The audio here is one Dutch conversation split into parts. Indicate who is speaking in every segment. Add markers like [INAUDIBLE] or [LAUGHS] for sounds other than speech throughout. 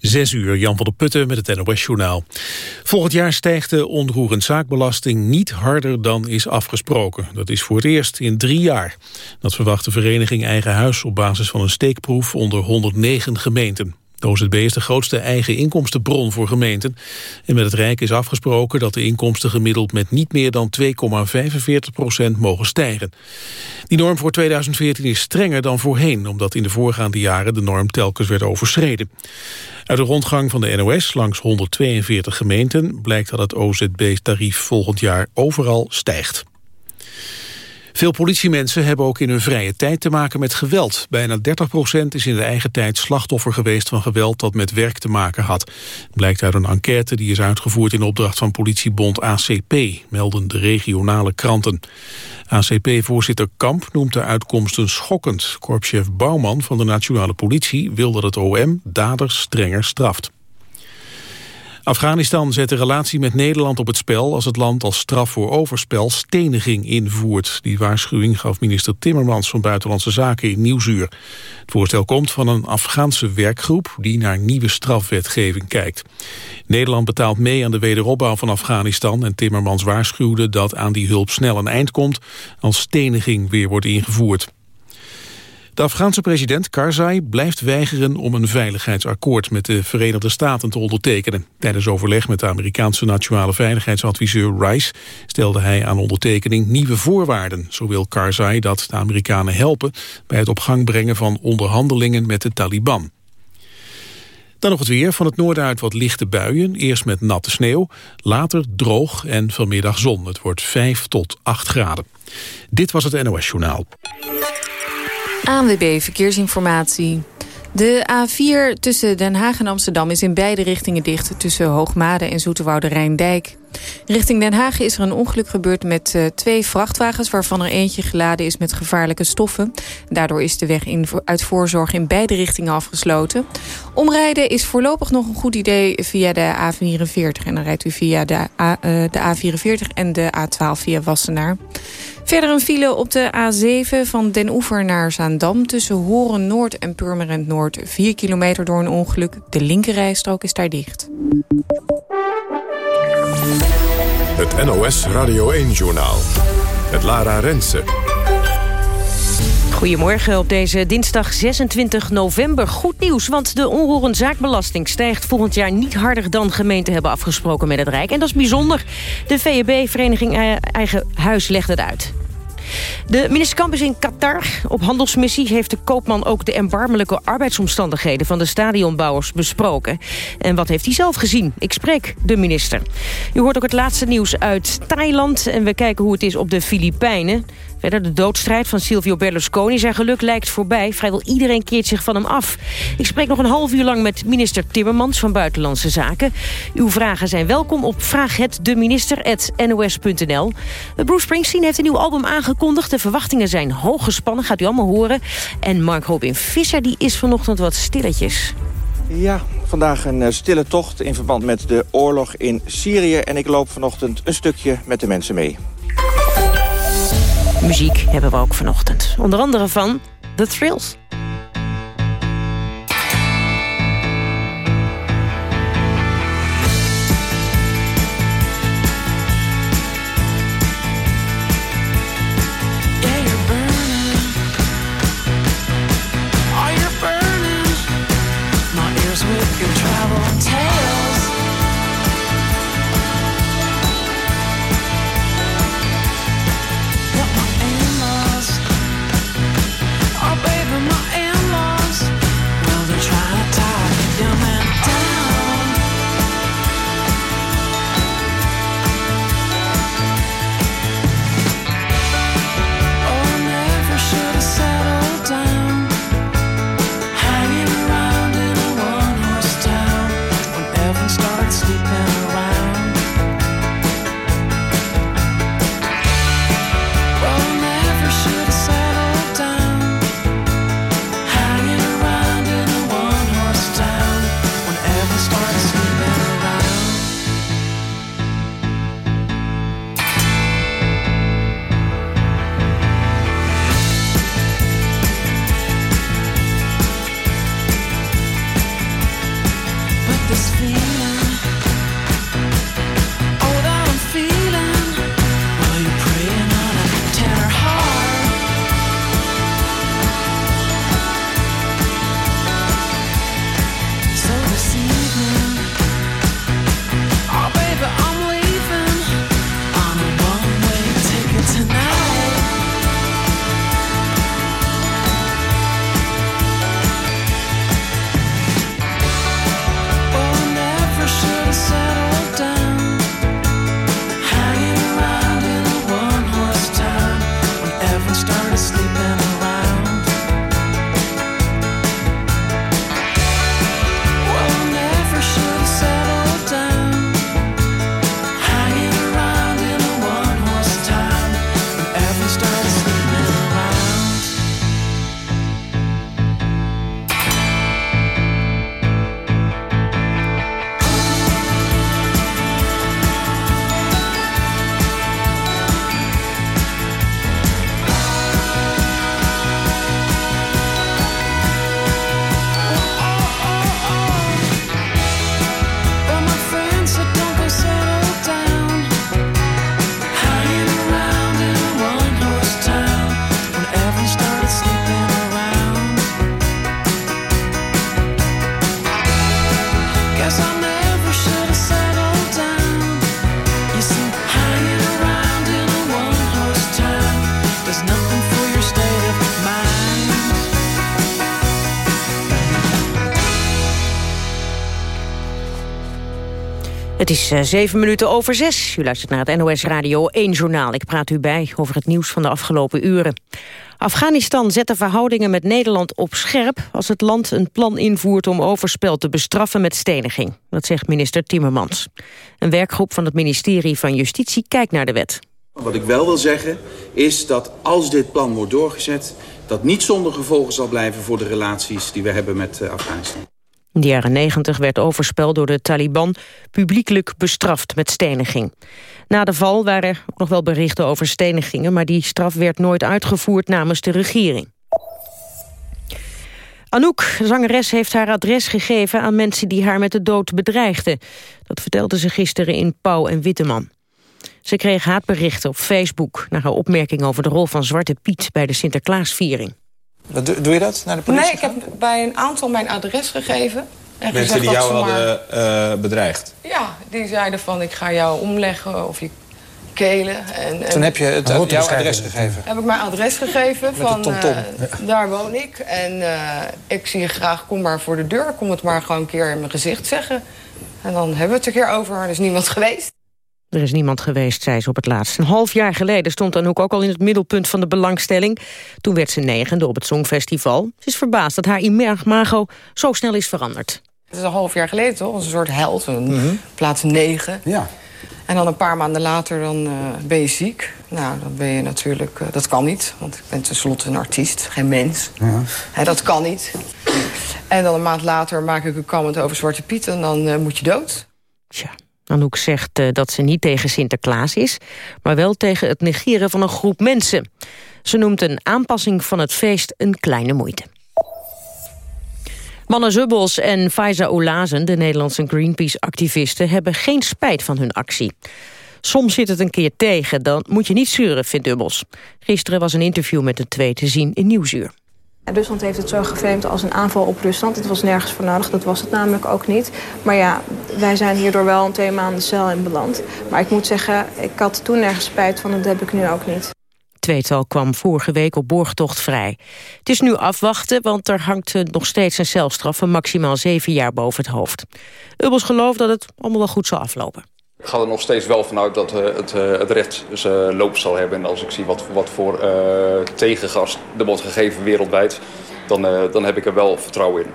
Speaker 1: Zes uur, Jan van der Putten met het NOS-journaal. Volgend jaar stijgt de onroerend zaakbelasting niet harder dan is afgesproken. Dat is voor het eerst in drie jaar. Dat verwacht de vereniging Eigen Huis op basis van een steekproef onder 109 gemeenten. De OZB is de grootste eigen inkomstenbron voor gemeenten. En met het Rijk is afgesproken dat de inkomsten gemiddeld met niet meer dan 2,45 procent mogen stijgen. Die norm voor 2014 is strenger dan voorheen, omdat in de voorgaande jaren de norm telkens werd overschreden. Uit de rondgang van de NOS langs 142 gemeenten blijkt dat het OZB-tarief volgend jaar overal stijgt. Veel politiemensen hebben ook in hun vrije tijd te maken met geweld. Bijna 30% is in de eigen tijd slachtoffer geweest van geweld dat met werk te maken had. Blijkt uit een enquête die is uitgevoerd in opdracht van politiebond ACP, melden de regionale kranten. ACP-voorzitter Kamp noemt de uitkomsten schokkend. Korpschef Bouwman van de Nationale Politie wil dat het OM daders strenger straft. Afghanistan zet de relatie met Nederland op het spel als het land als straf voor overspel steniging invoert. Die waarschuwing gaf minister Timmermans van Buitenlandse Zaken in Nieuwsuur. Het voorstel komt van een Afghaanse werkgroep die naar nieuwe strafwetgeving kijkt. Nederland betaalt mee aan de wederopbouw van Afghanistan en Timmermans waarschuwde dat aan die hulp snel een eind komt als steniging weer wordt ingevoerd. De Afghaanse president Karzai blijft weigeren om een veiligheidsakkoord met de Verenigde Staten te ondertekenen. Tijdens overleg met de Amerikaanse nationale veiligheidsadviseur Rice stelde hij aan ondertekening nieuwe voorwaarden. Zo wil Karzai dat de Amerikanen helpen bij het op gang brengen van onderhandelingen met de Taliban. Dan nog het weer. Van het noorden uit wat lichte buien. Eerst met natte sneeuw, later droog en vanmiddag zon. Het wordt 5 tot 8 graden. Dit was het NOS Journaal.
Speaker 2: ANWB Verkeersinformatie. De A4 tussen Den Haag en Amsterdam is in beide richtingen dicht... tussen Hoogmade en Zoeterwoude Rijndijk. Richting Den Haag is er een ongeluk gebeurd met uh, twee vrachtwagens... waarvan er eentje geladen is met gevaarlijke stoffen. Daardoor is de weg in, uit voorzorg in beide richtingen afgesloten. Omrijden is voorlopig nog een goed idee via de A44. En dan rijdt u via de, A, uh, de A44 en de A12 via Wassenaar. Verder een file op de A7 van Den Oever naar Zaandam... tussen Horen Noord en Purmerend Noord. 4 kilometer door een ongeluk. De linkerrijstrook is daar dicht.
Speaker 3: Het NOS Radio 1-journaal. Het Lara Rensen.
Speaker 4: Goedemorgen op deze dinsdag 26 november. Goed nieuws, want de onroerend zaakbelasting stijgt volgend jaar niet harder dan gemeenten hebben afgesproken met het Rijk. En dat is bijzonder. De VEB, Vereniging Eigen Huis, legt het uit. De minister Kamp is in Qatar. Op handelsmissie heeft de koopman ook de erbarmelijke arbeidsomstandigheden van de stadionbouwers besproken. En wat heeft hij zelf gezien? Ik spreek de minister. U hoort ook het laatste nieuws uit Thailand en we kijken hoe het is op de Filipijnen. Verder de doodstrijd van Silvio Berlusconi. Zijn geluk lijkt voorbij. Vrijwel iedereen keert zich van hem af. Ik spreek nog een half uur lang met minister Timmermans van Buitenlandse Zaken. Uw vragen zijn welkom op vraaghetdeminister.nos.nl. Bruce Springsteen heeft een nieuw album aangekondigd. De verwachtingen zijn hoog gespannen, gaat u allemaal horen. En Mark Robin Visser die is vanochtend wat stilletjes.
Speaker 5: Ja, vandaag een eh, stille tocht in verband met de oorlog in Syrië. En ik loop vanochtend een stukje met de mensen mee.
Speaker 4: Muziek hebben we ook vanochtend. Onder andere van The Thrills. Uh, zeven minuten over zes. U luistert naar het NOS Radio 1 Journaal. Ik praat u bij over het nieuws van de afgelopen uren. Afghanistan zet de verhoudingen met Nederland op scherp... als het land een plan invoert om overspel te bestraffen met steniging. Dat zegt minister Timmermans. Een werkgroep van het ministerie van Justitie kijkt naar de wet.
Speaker 6: Wat ik wel wil zeggen is dat als dit plan wordt doorgezet... dat niet zonder gevolgen zal blijven voor de relaties die we hebben met uh, Afghanistan.
Speaker 4: In de jaren 90 werd overspel door de Taliban publiekelijk bestraft met steniging. Na de val waren er ook nog wel berichten over stenigingen... maar die straf werd nooit uitgevoerd namens de regering. Anouk, zangeres, heeft haar adres gegeven aan mensen die haar met de dood bedreigden. Dat vertelde ze gisteren in Pauw en Witteman. Ze kreeg haatberichten op Facebook... naar haar opmerking over de rol van Zwarte Piet bij de Sinterklaasviering.
Speaker 7: Doe je dat naar de politie?
Speaker 8: Nee, ik heb bij een aantal mijn adres gegeven.
Speaker 7: En Mensen die jou hadden maar... uh, bedreigd?
Speaker 8: Ja, die zeiden van ik ga jou omleggen of je kelen. En,
Speaker 7: en... Toen heb je het, jouw adres gegeven?
Speaker 8: Heb ik mijn adres gegeven
Speaker 7: Met
Speaker 8: van
Speaker 7: tom -tom.
Speaker 8: Uh, daar woon ik. En uh, ik zie je graag, kom maar voor de deur. Kom het maar gewoon een keer in mijn gezicht zeggen. En dan hebben we het een keer over. Er is niemand [LAUGHS] geweest.
Speaker 4: Er is niemand geweest, zei ze op het laatst. Een half jaar geleden stond Anouk ook al in het middelpunt van de belangstelling. Toen werd ze negende op het Songfestival. Ze is verbaasd dat haar imago zo snel is veranderd.
Speaker 8: Het is een half jaar geleden toch? Een soort held, een mm -hmm. plaats negen.
Speaker 7: Ja.
Speaker 8: En dan een paar maanden later dan, uh, ben je ziek. Nou, dan ben je natuurlijk... Uh, dat kan niet, want ik ben tenslotte een artiest, geen mens.
Speaker 7: Ja.
Speaker 8: He, dat kan niet. En dan een maand later maak ik een comment over Zwarte Piet... en dan uh, moet je dood.
Speaker 4: Tja. Anouk zegt uh, dat ze niet tegen Sinterklaas is... maar wel tegen het negeren van een groep mensen. Ze noemt een aanpassing van het feest een kleine moeite. Manne Zubbels en Faiza Olazen, de Nederlandse Greenpeace-activisten... hebben geen spijt van hun actie. Soms zit het een keer tegen, dan moet je niet zeuren, vindt Dubbels. Gisteren was een interview met de twee te zien in Nieuwsuur.
Speaker 9: Rusland heeft het zo geframed als een aanval op Rusland. Het was nergens voor nodig, dat was het namelijk ook niet. Maar ja, wij zijn hierdoor wel een thema aan de cel in beland. Maar ik moet zeggen, ik had toen nergens spijt van, dat heb ik nu ook niet.
Speaker 4: Tweetal kwam vorige week op borgtocht vrij. Het is nu afwachten, want er hangt nog steeds een celstraf... van maximaal zeven jaar boven het hoofd. Ubbels gelooft dat het allemaal wel goed zal aflopen.
Speaker 10: Ik ga er nog steeds wel vanuit dat uh, het, uh, het recht zijn loop zal hebben. En als ik zie wat, wat voor uh, tegengas er wordt gegeven wereldwijd... Dan, dan heb ik er wel vertrouwen in.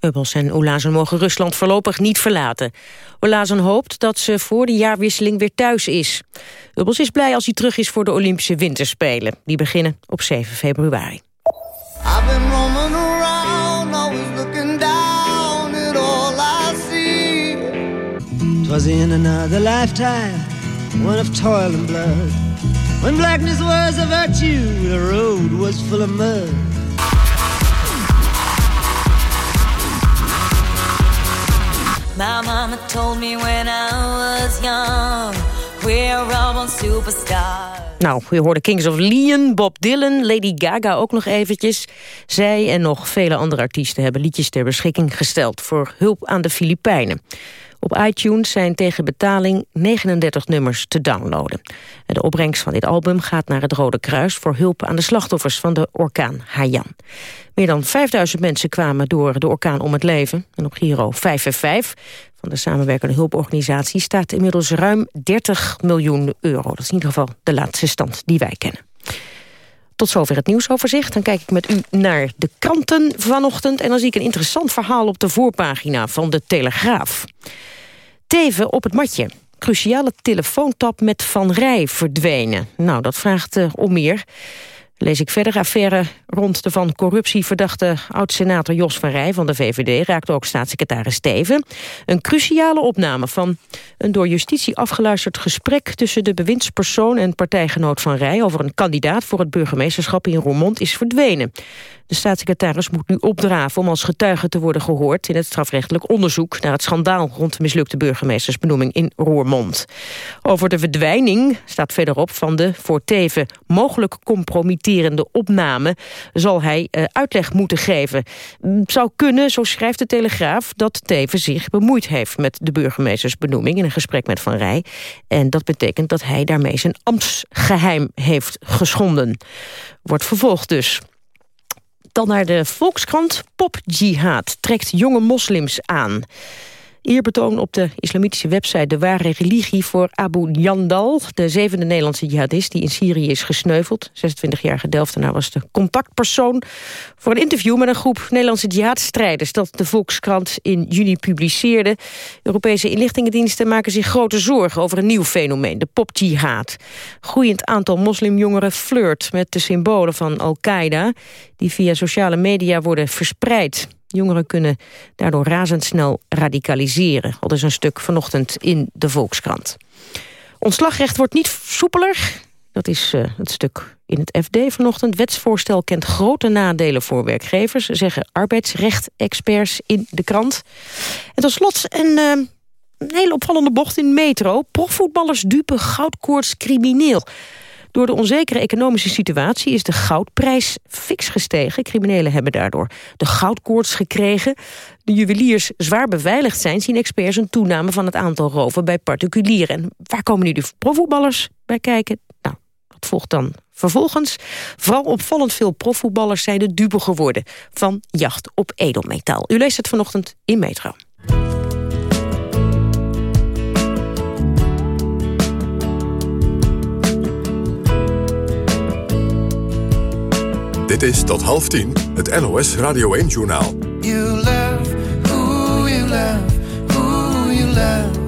Speaker 4: Ubbels en Olazen mogen Rusland voorlopig niet verlaten. Olazen hoopt dat ze voor de jaarwisseling weer thuis is. Ubbels is blij als hij terug is voor de Olympische Winterspelen. Die beginnen op 7 februari.
Speaker 11: Was in another lifetime, one of toil and blood. When blackness was a virtue, the road was full of mud.
Speaker 12: My mama told me when I was young, we're all superstars.
Speaker 4: Nou, we hoorden Kings of Leon, Bob Dylan, Lady Gaga ook nog eventjes. Zij en nog vele andere artiesten hebben liedjes ter beschikking gesteld... voor hulp aan de Filipijnen. Op iTunes zijn tegen betaling 39 nummers te downloaden. De opbrengst van dit album gaat naar het Rode Kruis... voor hulp aan de slachtoffers van de orkaan Haiyan. Meer dan 5000 mensen kwamen door de orkaan om het leven. En op Giro 555 van de samenwerkende hulporganisatie... staat inmiddels ruim 30 miljoen euro. Dat is in ieder geval de laatste stand die wij kennen. Tot zover het nieuwsoverzicht. Dan kijk ik met u naar de kranten vanochtend... en dan zie ik een interessant verhaal op de voorpagina van de Telegraaf. Teven op het matje. Cruciale telefoontap met Van Rij verdwenen. Nou, dat vraagt uh, om meer. Lees ik verder. Affaire rond de van corruptie verdachte oud-senator Jos van Rij van de VVD... raakte ook staatssecretaris Steven. Een cruciale opname van een door justitie afgeluisterd gesprek... tussen de bewindspersoon en partijgenoot van Rij... over een kandidaat voor het burgemeesterschap in Roermond is verdwenen. De staatssecretaris moet nu opdraven om als getuige te worden gehoord... in het strafrechtelijk onderzoek naar het schandaal... rond de mislukte burgemeestersbenoeming in Roermond. Over de verdwijning staat verderop van de voor Teven mogelijk compromitterende opname... zal hij uh, uitleg moeten geven. Het zou kunnen, zo schrijft de Telegraaf... dat Teven zich bemoeid heeft met de burgemeestersbenoeming... in een gesprek met Van Rij. En dat betekent dat hij daarmee zijn ambtsgeheim heeft geschonden. Wordt vervolgd dus. Dan naar de Volkskrant. Popjihad trekt jonge moslims aan. Eerbetoon op de islamitische website De Ware Religie voor Abu Jandal... de zevende Nederlandse jihadist die in Syrië is gesneuveld. 26-jarige Delftenaar was de contactpersoon... voor een interview met een groep Nederlandse jihadstrijders... dat de Volkskrant in juni publiceerde. Europese inlichtingendiensten maken zich grote zorgen... over een nieuw fenomeen, de popjihad. Groeiend aantal moslimjongeren flirt met de symbolen van Al-Qaeda... die via sociale media worden verspreid... Jongeren kunnen daardoor razendsnel radicaliseren. Al is een stuk vanochtend in de Volkskrant. Ontslagrecht wordt niet soepeler. Dat is uh, het stuk in het FD vanochtend. Wetsvoorstel kent grote nadelen voor werkgevers... zeggen arbeidsrechtexperts in de krant. En tot slot een, uh, een hele opvallende bocht in Metro. Profvoetballers dupe goudkoorts crimineel. Door de onzekere economische situatie is de goudprijs fix gestegen. Criminelen hebben daardoor de goudkoorts gekregen. De juweliers zwaar beveiligd zijn, zien experts een toename van het aantal roven bij particulieren. En waar komen nu de profvoetballers bij kijken? Nou, dat volgt dan vervolgens. Vooral opvallend veel profvoetballers zijn de dupe geworden van jacht op edelmetaal. U leest het vanochtend in Metro.
Speaker 3: Dit is tot half tien het NOS Radio 1-journaal.
Speaker 13: You love who you love, who you love.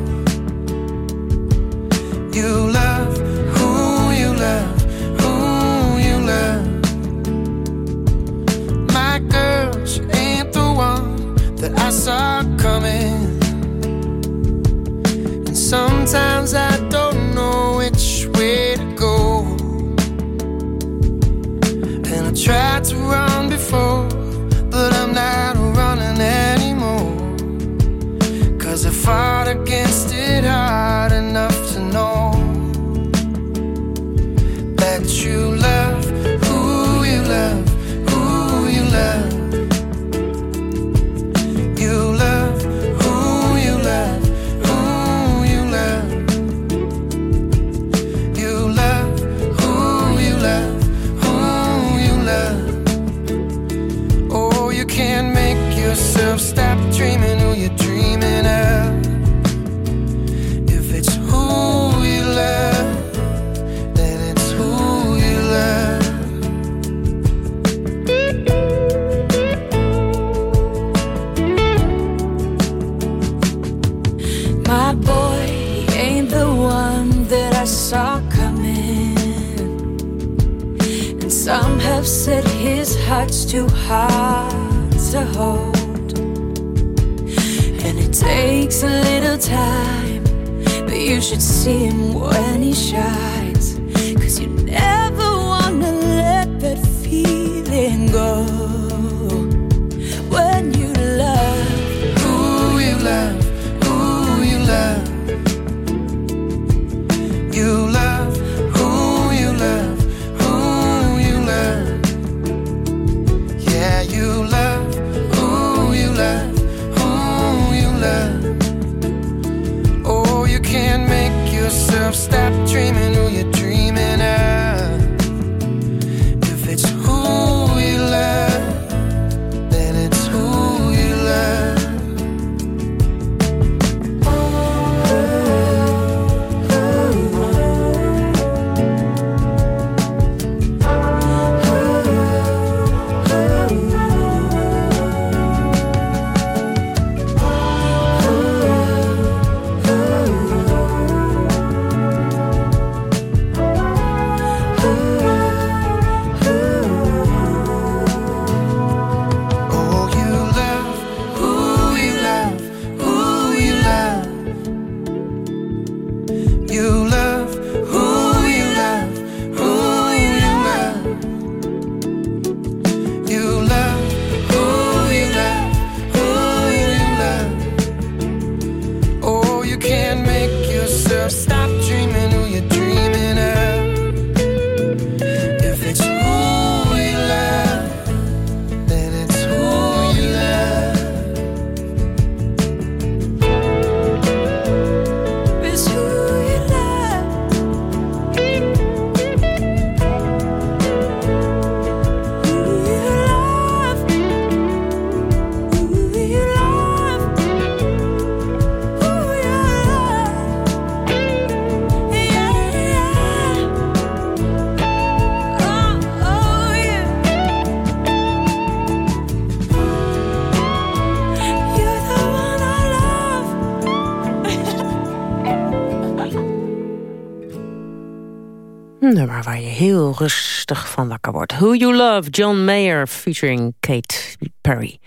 Speaker 4: Nummer waar je heel rustig van wakker wordt. Who You Love, John Mayer featuring Kate Perry.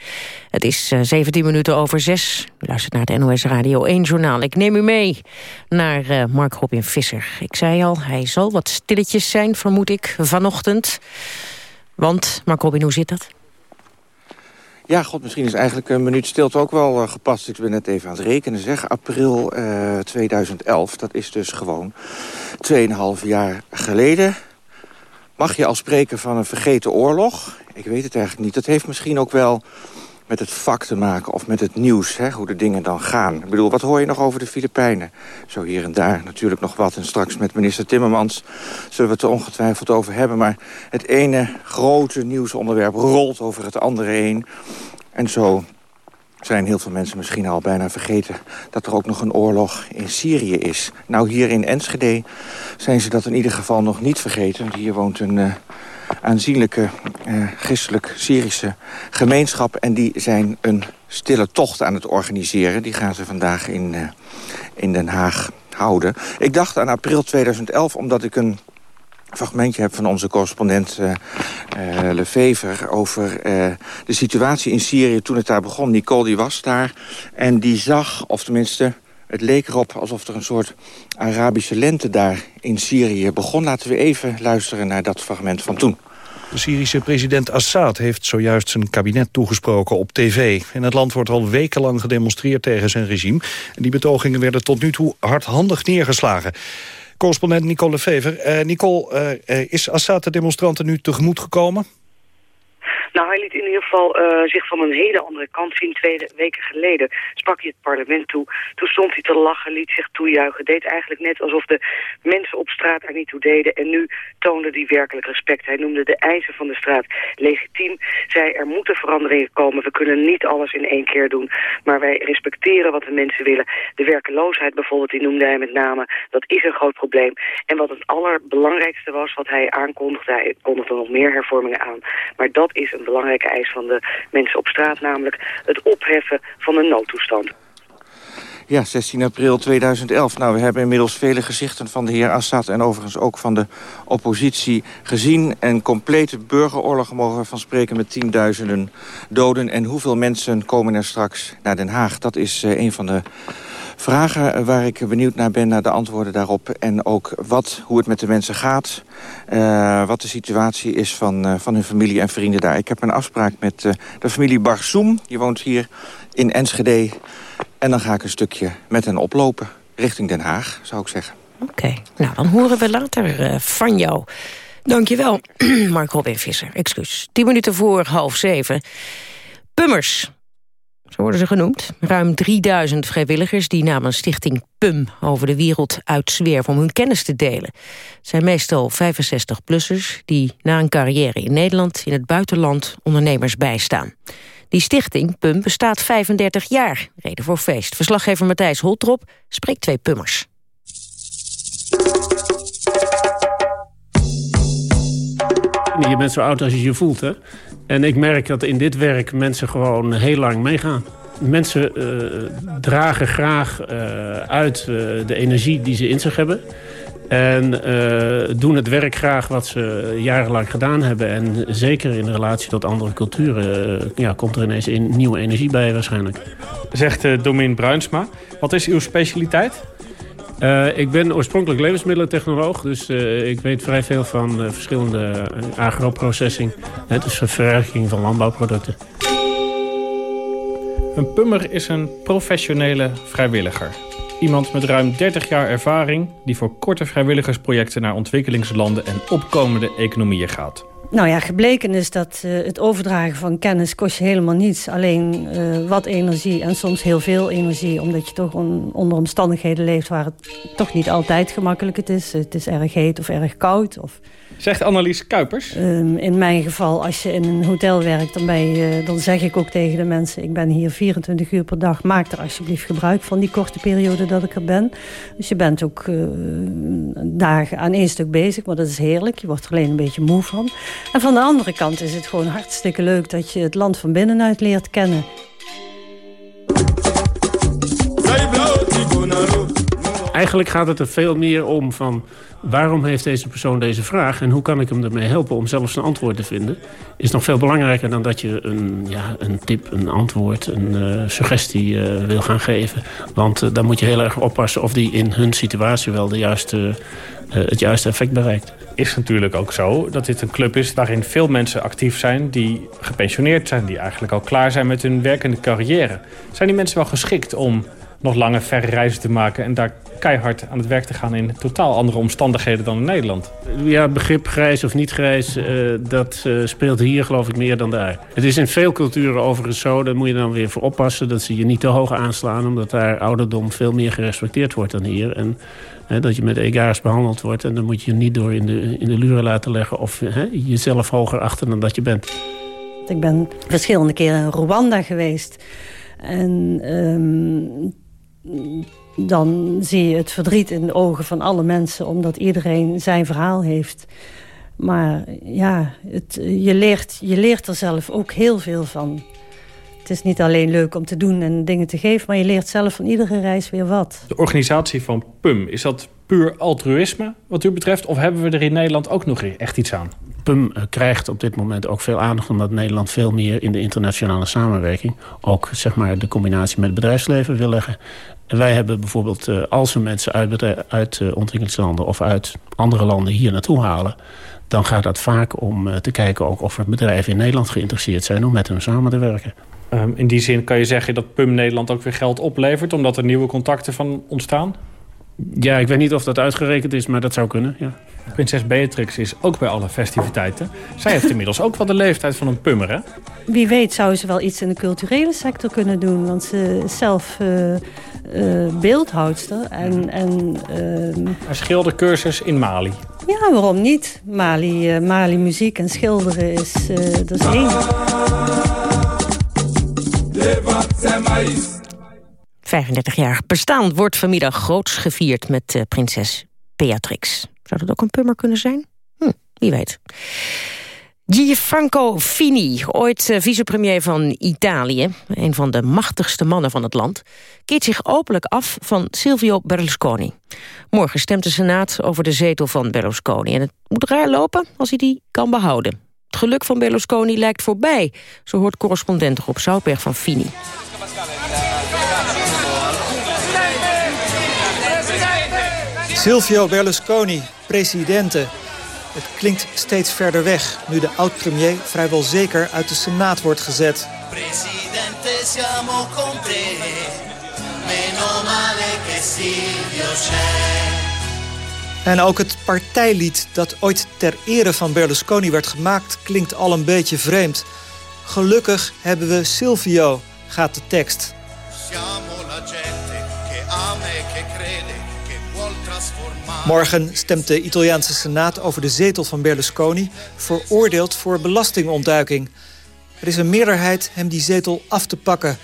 Speaker 4: Het is eh, 17 minuten over 6. U luistert naar het NOS Radio 1 journaal. Ik neem u mee naar eh, Mark Robin Visser. Ik zei al, hij zal wat stilletjes zijn, vermoed ik, vanochtend. Want, Mark Robin, hoe zit dat?
Speaker 5: Ja, god, misschien is eigenlijk een minuut stilte ook wel eh, gepast. Ik ben net even aan het rekenen, zeg. April eh, 2011, dat is dus gewoon 2,5 jaar geleden. Mag je al spreken van een vergeten oorlog? Ik weet het eigenlijk niet. Dat heeft misschien ook wel met het vak te maken of met het nieuws, hè, hoe de dingen dan gaan. Ik bedoel, wat hoor je nog over de Filipijnen? Zo hier en daar natuurlijk nog wat. En straks met minister Timmermans zullen we het er ongetwijfeld over hebben. Maar het ene grote nieuwsonderwerp rolt over het andere heen. En zo zijn heel veel mensen misschien al bijna vergeten... dat er ook nog een oorlog in Syrië is. Nou, hier in Enschede zijn ze dat in ieder geval nog niet vergeten. Want hier woont een eh, aanzienlijke eh, christelijk-Syrische gemeenschap... en die zijn een stille tocht aan het organiseren. Die gaan ze vandaag in, eh, in Den Haag houden. Ik dacht aan april 2011 omdat ik een fragmentje heb van onze correspondent uh, uh, Lefever... over de situatie in Syrië toen het daar begon. Nicole die was daar en die zag, of tenminste... het leek erop alsof er een soort Arabische lente daar in Syrië begon. Laten we even luisteren naar dat fragment van toen.
Speaker 14: De Syrische president Assad heeft zojuist zijn kabinet toegesproken op tv. In het land wordt al wekenlang gedemonstreerd tegen zijn regime. En die betogingen werden tot nu toe hardhandig neergeslagen. Correspondent Nicole Fever. Uh, Nicole, uh, is Assad de demonstranten nu tegemoet gekomen?
Speaker 15: Nou, hij liet in ieder geval uh, zich van een hele andere kant zien. Twee weken geleden sprak hij het parlement toe. Toen stond hij te lachen, liet zich toejuichen. Deed eigenlijk net alsof de mensen op straat er niet toe deden. En nu toonde hij werkelijk respect. Hij noemde de eisen van de straat legitiem. Zei, er moeten veranderingen komen. We kunnen niet alles in één keer doen. Maar wij respecteren wat de mensen willen. De werkeloosheid bijvoorbeeld, die noemde hij met name. Dat is een groot probleem. En wat het allerbelangrijkste was, wat hij aankondigde... hij kondigde nog meer hervormingen aan. Maar dat is een belangrijke eis van de mensen op straat, namelijk het opheffen van een noodtoestand.
Speaker 5: Ja, 16 april 2011. Nou, we hebben inmiddels vele gezichten van de heer Assad... en overigens ook van de oppositie gezien. Een complete burgeroorlog mogen we van spreken met tienduizenden doden. En hoeveel mensen komen er straks naar Den Haag? Dat is uh, een van de vragen waar ik benieuwd naar ben, naar de antwoorden daarop. En ook wat, hoe het met de mensen gaat. Uh, wat de situatie is van, uh, van hun familie en vrienden daar. Ik heb een afspraak met uh, de familie Barsoem. Die woont hier in Enschede. En dan ga ik een stukje met hen oplopen. Richting Den Haag, zou ik zeggen.
Speaker 4: Oké, nou dan horen we later van jou. Dankjewel, [CLEARS THROAT] Mark Robin Visser. Excuus. Tien minuten voor half zeven. Pummers, zo worden ze genoemd. Ruim 3000 vrijwilligers die namens stichting PUM over de wereld uitzwerven om hun kennis te delen. Het zijn meestal 65-plussers die na een carrière in Nederland in het buitenland ondernemers bijstaan. Die stichting PUM bestaat 35 jaar. Reden voor feest. Verslaggever Matthijs Holtrop spreekt twee pummers.
Speaker 16: Je bent zo oud als je je voelt, hè? En ik merk dat in dit werk mensen gewoon heel lang meegaan. Mensen uh, dragen graag uh, uit uh, de energie die ze in zich hebben. En doen het werk graag wat ze jarenlang gedaan hebben. En zeker in relatie tot andere culturen ja, komt er ineens een nieuwe energie bij waarschijnlijk.
Speaker 17: Zegt Domien Bruinsma. Wat is uw specialiteit?
Speaker 16: Uh, ik ben oorspronkelijk levensmiddelentechnoloog, dus uh, ik weet vrij veel van uh, verschillende agroprocessing, hè, dus verwerking van landbouwproducten.
Speaker 17: Een pummer is een professionele vrijwilliger. Iemand met ruim 30 jaar ervaring... die voor korte vrijwilligersprojecten naar ontwikkelingslanden... en opkomende economieën gaat.
Speaker 18: Nou ja, gebleken is dat uh, het overdragen van kennis kost je helemaal niets. Alleen uh, wat energie en soms heel veel energie. Omdat je toch on onder omstandigheden leeft waar het toch niet altijd gemakkelijk het is. Het is erg heet of erg koud. Of
Speaker 17: Zegt Annelies Kuipers?
Speaker 18: Um, in mijn geval, als je in een hotel werkt... Dan, ben je, dan zeg ik ook tegen de mensen... ik ben hier 24 uur per dag. Maak er alsjeblieft gebruik van die korte periode dat ik er ben. Dus je bent ook uh, dagen aan één stuk bezig. Maar dat is heerlijk. Je wordt er alleen een beetje moe van. En van de andere kant is het gewoon hartstikke leuk... dat je het land van binnenuit leert kennen.
Speaker 16: Eigenlijk gaat het er veel meer om van... waarom heeft deze persoon deze vraag... en hoe kan ik hem ermee helpen om zelfs een antwoord te vinden... is nog veel belangrijker dan dat je een, ja, een tip, een antwoord... een uh, suggestie uh, wil gaan geven. Want uh, dan moet je heel erg oppassen... of die in hun situatie wel de juiste, het juiste effect bereikt.
Speaker 17: Is natuurlijk ook zo dat dit een club is... waarin veel mensen actief zijn die gepensioneerd zijn... die eigenlijk al klaar zijn met hun werkende carrière. Zijn die mensen wel geschikt om nog lange, verre reizen te maken... en daar keihard aan het werk te gaan in totaal andere omstandigheden dan in Nederland.
Speaker 16: Ja, begrip grijs of niet grijs, uh, dat uh, speelt hier geloof ik meer dan daar. Het is in veel culturen overigens zo, daar moet je dan weer voor oppassen... dat ze je niet te hoog aanslaan, omdat daar ouderdom veel meer gerespecteerd wordt dan hier. En hè, dat je met egaars behandeld wordt en dan moet je je niet door in de, in de luren laten leggen... of hè, jezelf hoger achter dan dat je bent.
Speaker 18: Ik ben verschillende keren in Rwanda geweest... En um, dan zie je het verdriet in de ogen van alle mensen... omdat iedereen zijn verhaal heeft. Maar ja, het, je, leert, je leert er zelf ook heel veel van. Het is niet alleen leuk om te doen en dingen te geven... maar je leert zelf van iedere reis weer wat.
Speaker 17: De organisatie van PUM, is dat puur altruïsme wat u betreft... of hebben we er in Nederland ook nog echt iets aan?
Speaker 16: PUM krijgt op dit moment ook veel aandacht... omdat Nederland veel meer in de internationale samenwerking... ook zeg maar, de combinatie met het bedrijfsleven wil leggen. En wij hebben bijvoorbeeld, uh, als we mensen uit, uit uh, ontwikkelingslanden... of uit andere landen hier naartoe halen... dan gaat dat vaak om uh, te kijken ook of er bedrijven in Nederland geïnteresseerd zijn... om met hen samen te werken.
Speaker 17: Um, in die zin kan je zeggen dat PUM Nederland ook weer geld oplevert... omdat er nieuwe contacten van ontstaan?
Speaker 16: Ja, ik weet niet of dat uitgerekend is, maar dat zou kunnen, ja.
Speaker 17: Prinses Beatrix is ook bij alle festiviteiten. Zij heeft inmiddels ook wel de leeftijd van een pummer, hè?
Speaker 18: Wie weet zou ze wel iets in de culturele sector kunnen doen. Want ze is zelf uh, uh, beeldhoudster. En, en, uh...
Speaker 17: Een schildercursus in Mali.
Speaker 18: Ja, waarom niet? Mali, Mali muziek en schilderen is, dat is één.
Speaker 4: 35 jaar bestaan wordt vanmiddag groots gevierd met uh, prinses Beatrix. Zou dat ook een pummer kunnen zijn? Hm, wie weet. Gianfranco Fini, ooit uh, vicepremier van Italië... een van de machtigste mannen van het land... keert zich openlijk af van Silvio Berlusconi. Morgen stemt de Senaat over de zetel van Berlusconi... en het moet raar lopen als hij die kan behouden. Het geluk van Berlusconi lijkt voorbij, zo hoort correspondent Rob Zoutberg van Fini.
Speaker 19: Silvio Berlusconi, presidente. Het klinkt steeds verder weg, nu de oud-premier vrijwel zeker uit de Senaat wordt gezet. Presidente, siamo con te. Meno male che Silvio c'è. En ook het partijlied dat ooit ter ere van Berlusconi werd gemaakt... klinkt al een beetje vreemd. Gelukkig hebben we Silvio, gaat de tekst. Morgen stemt de Italiaanse Senaat over de zetel van Berlusconi... veroordeeld voor belastingontduiking. Er is een meerderheid hem die zetel af te pakken...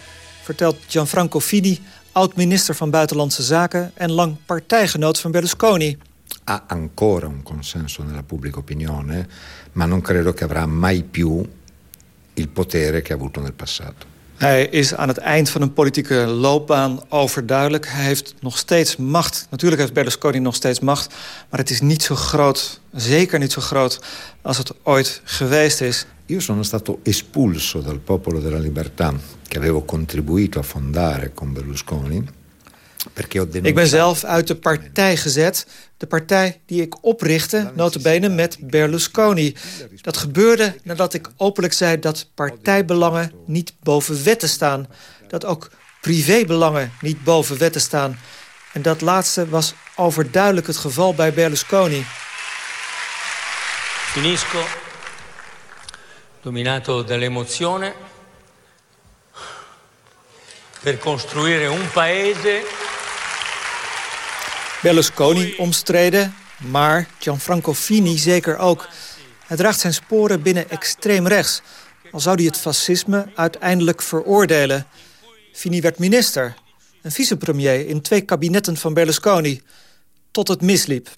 Speaker 19: vertelt Gianfranco Fini, oud-minister van Buitenlandse Zaken... en lang partijgenoot van Berlusconi.
Speaker 20: Ha ancora un consenso nella pubblica opinione... ma non credo che avrà mai più il potere che ha avuto nel passato.
Speaker 19: Hij is aan het eind van een politieke loopbaan overduidelijk. Hij heeft nog steeds macht. Natuurlijk heeft Berlusconi nog steeds macht. Maar het is niet zo groot, zeker niet zo groot... als het ooit geweest is.
Speaker 20: Io sono stato espulso dal Popolo della Libertà... che avevo contribuito a fondare con Berlusconi...
Speaker 19: Ik ben zelf uit de partij gezet. De partij die ik oprichtte, notabene met Berlusconi. Dat gebeurde nadat ik openlijk zei dat partijbelangen niet boven wetten staan. Dat ook privébelangen niet boven wetten staan. En dat laatste was overduidelijk het geval bij Berlusconi.
Speaker 21: Finisco, dominato dall'emozione, per costruire un paese...
Speaker 19: Berlusconi omstreden, maar Gianfranco Fini zeker ook. Hij draagt zijn sporen binnen extreem rechts. Al zou hij het fascisme uiteindelijk veroordelen. Fini werd minister, een vicepremier in twee kabinetten van Berlusconi. Tot het misliep.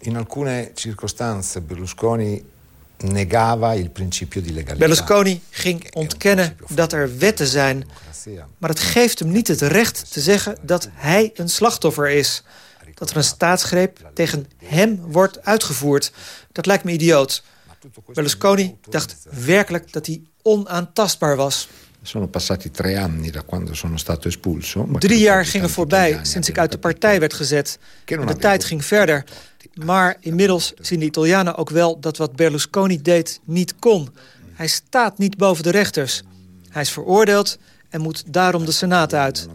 Speaker 20: In alcune circostanze Berlusconi negava il principio di legalità.
Speaker 19: Berlusconi ging ontkennen dat er wetten zijn. Maar het geeft hem niet het recht te zeggen dat hij een slachtoffer is. Dat er een staatsgreep tegen hem wordt uitgevoerd. Dat lijkt me idioot. Berlusconi dacht werkelijk dat hij onaantastbaar was.
Speaker 20: Sono passati tre anni da quando sono stato espulso.
Speaker 19: Drie jaar gingen voorbij sinds ik uit de partij werd gezet. En de tijd ging verder. Maar inmiddels zien de Italianen ook wel dat wat Berlusconi deed niet kon. Hij staat niet boven de rechters. Hij is veroordeeld en moet daarom de Senaat uit.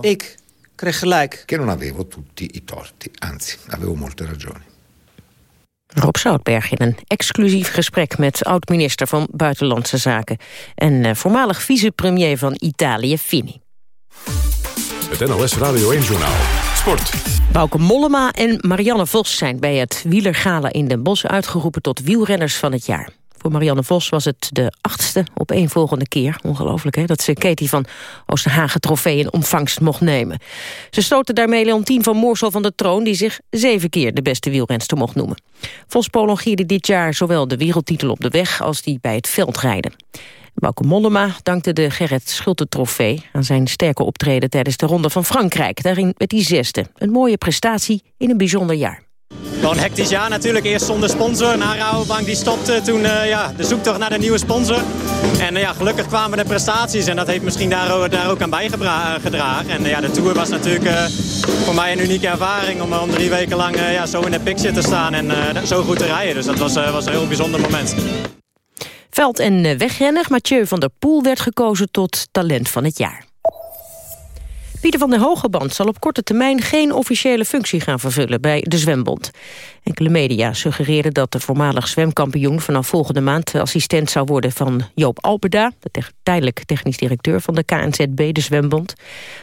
Speaker 19: Ik kreeg gelijk.
Speaker 20: Che non avevo tutti i torti, anzi, avevo molte ragioni.
Speaker 4: Rob Zoutberg in een exclusief gesprek met oud-minister van Buitenlandse Zaken... en uh, voormalig vicepremier van Italië, Fini.
Speaker 3: Het NOS Radio 1-journaal. Sport.
Speaker 4: Bauke Mollema en Marianne Vos zijn bij het wielergala in Den Bosch... uitgeroepen tot wielrenners van het jaar. Voor Marianne Vos was het de achtste op één volgende keer. Ongelooflijk hè, dat ze Katie van Oosterhagen trofee in ontvangst mocht nemen. Ze stoten daarmee Leontien van Moorsel van de troon... die zich zeven keer de beste wielrenster mocht noemen. Vos prolongeerde dit jaar zowel de wereldtitel op de weg... als die bij het veldrijden. Bauke Mollema dankte de Gerrit Schulte trofee... aan zijn sterke optreden tijdens de Ronde van Frankrijk. Daarin werd hij zesde. Een mooie prestatie in een bijzonder jaar.
Speaker 22: Wel een hectisch jaar natuurlijk. Eerst zonder sponsor. Rabobank die stopte. Toen uh, ja, de zoektocht naar de nieuwe sponsor. En uh, ja, gelukkig kwamen de prestaties. En dat heeft misschien daar, daar ook aan bijgedragen. En uh, ja, de Tour was natuurlijk voor mij een unieke ervaring. Om, om drie weken lang ja, zo in de picture te staan. En zo goed te rijden. Dus dat was, was een heel bijzonder moment.
Speaker 4: Veld- en wegrenner Mathieu van der Poel werd gekozen tot talent van het jaar. Pieter van der Hogeband zal op korte termijn geen officiële functie gaan vervullen bij de Zwembond. Enkele media suggereerden dat de voormalig zwemkampioen vanaf volgende maand assistent zou worden van Joop Alperda, de tijdelijk technisch directeur van de KNZB, de Zwembond.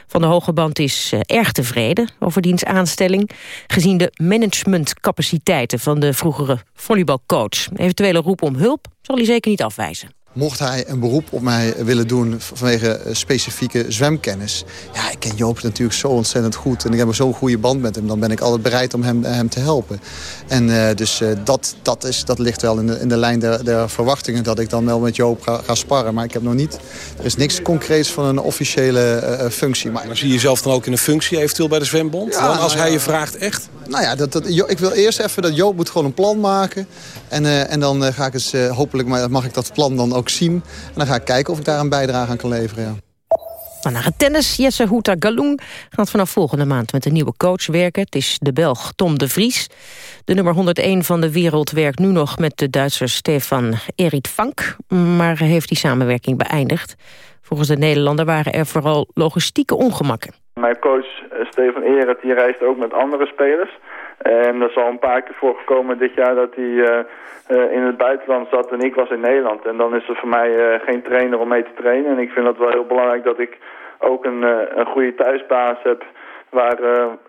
Speaker 4: Van der Hogeband is uh, erg tevreden over diens aanstelling, gezien de managementcapaciteiten van de vroegere volleybalcoach. Eventuele roep om hulp zal hij zeker niet afwijzen.
Speaker 23: Mocht hij een beroep op mij willen doen vanwege specifieke zwemkennis... ja, ik ken Joop natuurlijk zo ontzettend goed en ik heb zo'n goede band met hem... dan ben ik altijd bereid om hem, hem te helpen. En uh, dus uh, dat, dat, is, dat ligt wel in de, in de lijn der, der verwachtingen... dat ik dan wel met Joop ga, ga, sparren. Maar ik heb nog niet... Er is niks concreets van een officiële uh, functie.
Speaker 24: Maar, maar zie je jezelf dan ook in een functie eventueel bij de zwembond? Ja, dan, als nou, hij je vraagt echt?
Speaker 23: Nou ja, dat, dat, ik wil eerst even dat Joop moet gewoon een plan maken. En, en dan ga ik eens, hopelijk mag ik dat plan dan ook zien. En dan ga ik kijken of ik daar een bijdrage aan kan leveren. Ja.
Speaker 4: Naar het tennis. Jesse Houta Galung gaat vanaf volgende maand met een nieuwe coach werken. Het is de Belg Tom de Vries. De nummer 101 van de wereld werkt nu nog met de Duitser Stefan Erit Vank. Maar heeft die samenwerking beëindigd. Volgens de Nederlander waren er vooral logistieke ongemakken.
Speaker 25: Mijn coach Stefan Erit die reist ook met andere spelers. En er is al een paar keer voorgekomen dit jaar dat hij uh, uh, in het buitenland zat en ik was in Nederland. En dan is er voor mij uh, geen trainer om mee te trainen. En ik vind het wel heel belangrijk dat ik ook een, een goede thuisbaas heb... Waar,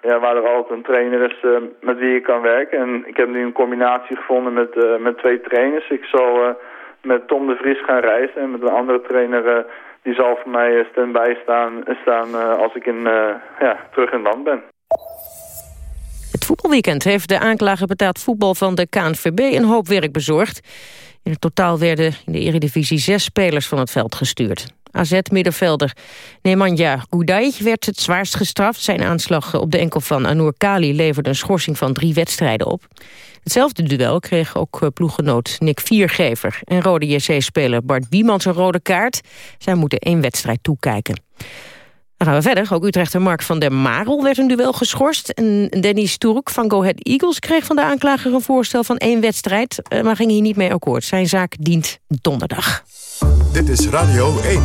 Speaker 25: ja, waar er altijd een trainer is met wie ik kan werken. En ik heb nu een combinatie gevonden met, met twee trainers. Ik zal met Tom de Vries gaan reizen en met een andere trainer... die zal voor mij stand-by staan, staan als ik in, ja, terug in land ben.
Speaker 4: Voetbalweekend heeft de aanklager betaald voetbal van de KNVB een hoop werk bezorgd. In het totaal werden in de eredivisie zes spelers van het veld gestuurd. AZ-middenvelder Nemanja Gouday werd het zwaarst gestraft. Zijn aanslag op de enkel van Anour Kali leverde een schorsing van drie wedstrijden op. Hetzelfde duel kreeg ook ploeggenoot Nick Viergever... en rode JC-speler Bart Wiemans een rode kaart. Zij moeten één wedstrijd toekijken. Dan gaan we verder. Ook Utrechter Mark van der Marel werd een duel geschorst. En Danny Sturk van Go Ahead Eagles kreeg van de aanklager een voorstel van één wedstrijd. Eh, maar ging hier niet mee akkoord. Zijn zaak dient donderdag.
Speaker 3: Dit is Radio 1.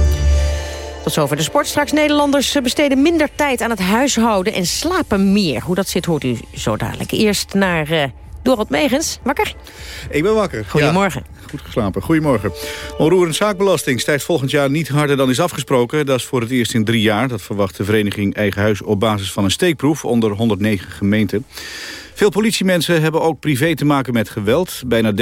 Speaker 4: Tot zover de sport. Straks Nederlanders eh, besteden minder tijd aan het huishouden en slapen meer. Hoe dat zit hoort u zo dadelijk. Eerst naar uh, Dorot Megens. Wakker?
Speaker 26: Ik ben wakker.
Speaker 4: Goedemorgen.
Speaker 26: Ja, goed geslapen. Goedemorgen. Onroerend zaakbelasting stijgt volgend jaar niet harder dan is afgesproken. Dat is voor het eerst in drie jaar. Dat verwacht de vereniging Eigen Huis op basis van een steekproef onder 109 gemeenten. Veel politiemensen hebben ook privé te maken met geweld. Bijna 30%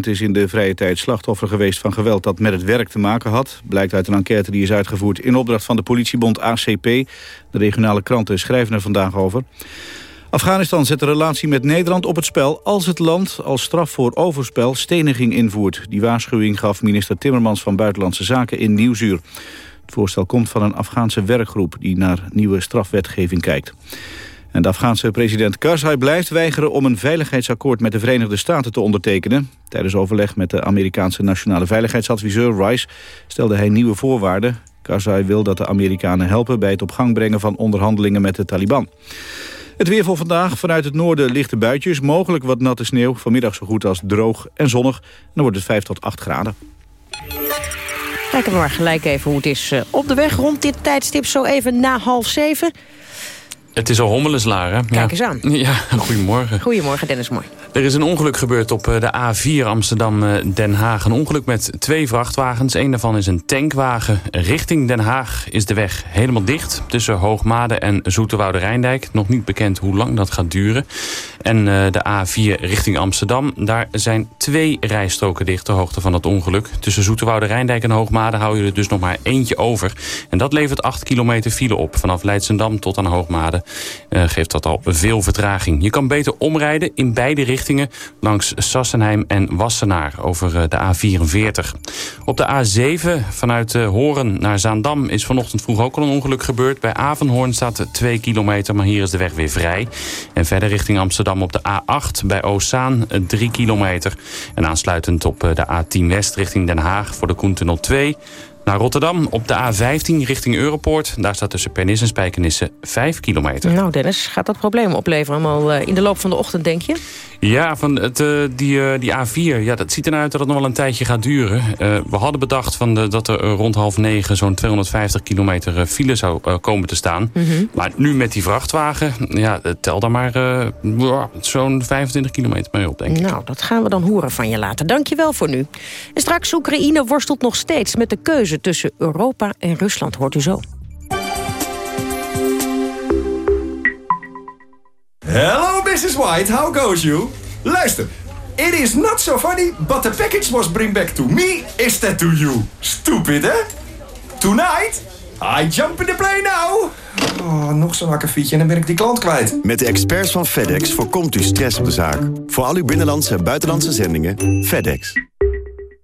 Speaker 26: is in de vrije tijd slachtoffer geweest van geweld dat met het werk te maken had. Blijkt uit een enquête die is uitgevoerd in opdracht van de politiebond ACP. De regionale kranten schrijven er vandaag over. Afghanistan zet de relatie met Nederland op het spel als het land als straf voor overspel steniging invoert. Die waarschuwing gaf minister Timmermans van Buitenlandse Zaken in Nieuwsuur. Het voorstel komt van een Afghaanse werkgroep die naar nieuwe strafwetgeving kijkt. En de Afghaanse president Karzai blijft weigeren om een veiligheidsakkoord met de Verenigde Staten te ondertekenen. Tijdens overleg met de Amerikaanse nationale veiligheidsadviseur Rice stelde hij nieuwe voorwaarden. Karzai wil dat de Amerikanen helpen bij het op gang brengen van onderhandelingen met de Taliban. Het weer voor vandaag. Vanuit het noorden lichte buitjes. Mogelijk wat natte sneeuw. Vanmiddag zo goed als droog en zonnig. Dan wordt het 5 tot 8 graden.
Speaker 4: Kijken we maar gelijk even hoe het is eh, op de weg. Rond dit tijdstip zo even na half zeven.
Speaker 27: Het is al hommelenslaar, hè?
Speaker 4: Kijk eens aan. [LAUGHS]
Speaker 27: Ja, goedemorgen.
Speaker 4: Goedemorgen, Dennis Mooi.
Speaker 27: Er is een ongeluk gebeurd op eh, de A4 Amsterdam-Den Haag. Een ongeluk met twee vrachtwagens. Een daarvan is een tankwagen. Richting Den Haag is de weg helemaal dicht. Tussen Hoogmade en Zoeterwoude Rijndijk. Nog niet bekend hoe lang dat gaat duren. En eh, de A4 richting Amsterdam. Daar zijn twee rijstroken dicht ter hoogte van het ongeluk. Tussen Zoeterwoude Rijndijk en Hoogmade hou je er dus nog maar eentje over. En dat levert 8 kilometer file op. Vanaf Leidsendam tot aan Hoogmade geeft dat al veel vertraging. Je kan beter omrijden in beide richtingen langs Sassenheim en Wassenaar over eh, de A44. Op de A7 vanuit eh, Horen naar Zaandam is vanochtend vroeg ook al een ongeluk gebeurd. Bij Avenhoorn staat 2 kilometer, maar hier is de weg weer vrij. En verder richting Amsterdam op de A8 bij Oostzaan 3 eh, kilometer. En aansluitend op de A10 West richting Den Haag voor de Koentunnel 2... Naar Rotterdam op de A15 richting Europoort. Daar staat tussen Pernis en Spijkenisse 5 kilometer.
Speaker 4: Nou Dennis, gaat dat probleem opleveren allemaal in de loop van de ochtend, denk je?
Speaker 27: Ja, van het, uh, die, uh, die A4, ja, dat ziet eruit dat het nog wel een tijdje gaat duren. Uh, we hadden bedacht van de, dat er rond half negen zo'n 250 kilometer file zou komen te staan. Mm -hmm. Maar nu met die vrachtwagen, ja, tel daar maar zo'n 25 kilometer mee op, denk ik.
Speaker 4: Nou, dat gaan we dan horen van je later. Dank je wel voor nu. En straks, Oekraïne worstelt nog steeds met de keuze tussen Europa en Rusland. Hoort u zo.
Speaker 28: Hello, Mrs. White. How goes you? Luister. It is not so funny, but the package was bring back to me instead to you. Stupid, hè? Tonight, I jump in the plane now. Oh, nog zo'n akkefietje en dan ben ik die klant kwijt.
Speaker 29: Met de experts van FedEx voorkomt u stress op de zaak. Voor al uw binnenlandse en buitenlandse zendingen, FedEx.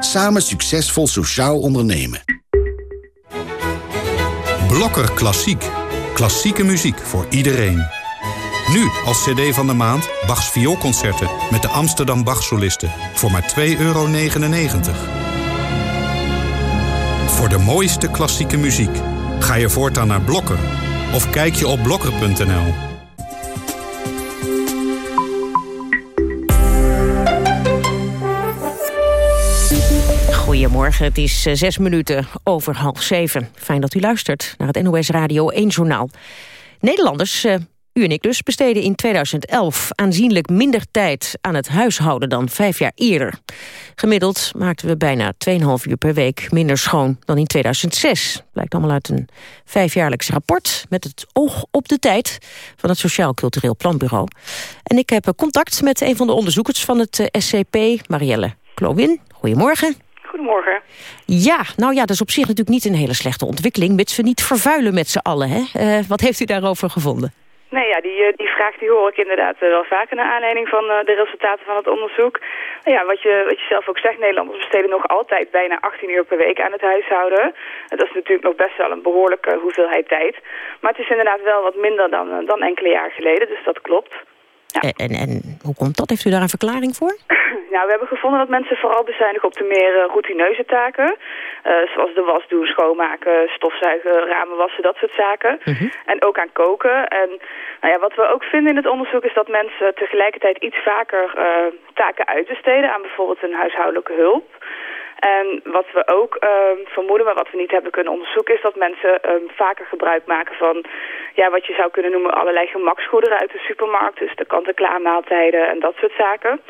Speaker 30: Samen succesvol sociaal ondernemen.
Speaker 31: Blokker Klassiek. Klassieke muziek voor iedereen. Nu als cd van de maand Bachs vioolconcerten met de Amsterdam Bachsolisten voor maar 2,99 euro. Voor de mooiste klassieke muziek ga je voortaan naar Blokker of kijk je op blokker.nl.
Speaker 4: Goedemorgen, het is eh, zes minuten over half zeven. Fijn dat u luistert naar het NOS Radio 1 Journaal. Nederlanders eh, u en ik dus besteden in 2011 aanzienlijk minder tijd aan het huishouden dan vijf jaar eerder. Gemiddeld maakten we bijna 2,5 uur per week minder schoon dan in 2006. Blijkt allemaal uit een vijfjaarlijks rapport met het oog op de tijd van het Sociaal Cultureel Planbureau. En ik heb contact met een van de onderzoekers van het eh, SCP, Marielle Klowin. Goedemorgen.
Speaker 32: Goedemorgen.
Speaker 4: Ja, nou ja, dat is op zich natuurlijk niet een hele slechte ontwikkeling... mits we niet vervuilen met z'n allen. Hè? Uh, wat heeft u daarover gevonden?
Speaker 32: Nee,
Speaker 33: ja, die, eh, die vraag die hoor ik inderdaad eh, wel vaker naar aanleiding van de resultaten van het onderzoek. Nou ja, wat je, wat je zelf ook zegt, Nederlanders besteden nog altijd bijna 18 uur per week aan het huishouden. Dat is natuurlijk nog best wel een behoorlijke hoeveelheid tijd. Maar het is inderdaad wel wat minder dan, dan enkele jaar geleden, dus dat klopt.
Speaker 4: Ja. En, en hoe komt dat? Heeft u daar een verklaring voor? [LAUGHS]
Speaker 33: nou, we hebben gevonden dat mensen vooral bezuinigen op de meer uh, routineuze taken. Uh, zoals de was doen, schoonmaken, stofzuigen, ramen wassen, dat soort zaken.
Speaker 4: Mhm.
Speaker 33: En ook aan koken. En nou ja, wat we ook vinden in het onderzoek is dat mensen tegelijkertijd iets vaker uh, taken uitbesteden aan bijvoorbeeld een huishoudelijke hulp. En wat we ook um, vermoeden, maar wat we niet hebben kunnen onderzoeken... is dat mensen um, vaker gebruik maken van ja, wat je zou kunnen noemen allerlei gemaksgoederen uit de supermarkt. Dus de kant-en-klaar maaltijden en dat soort zaken.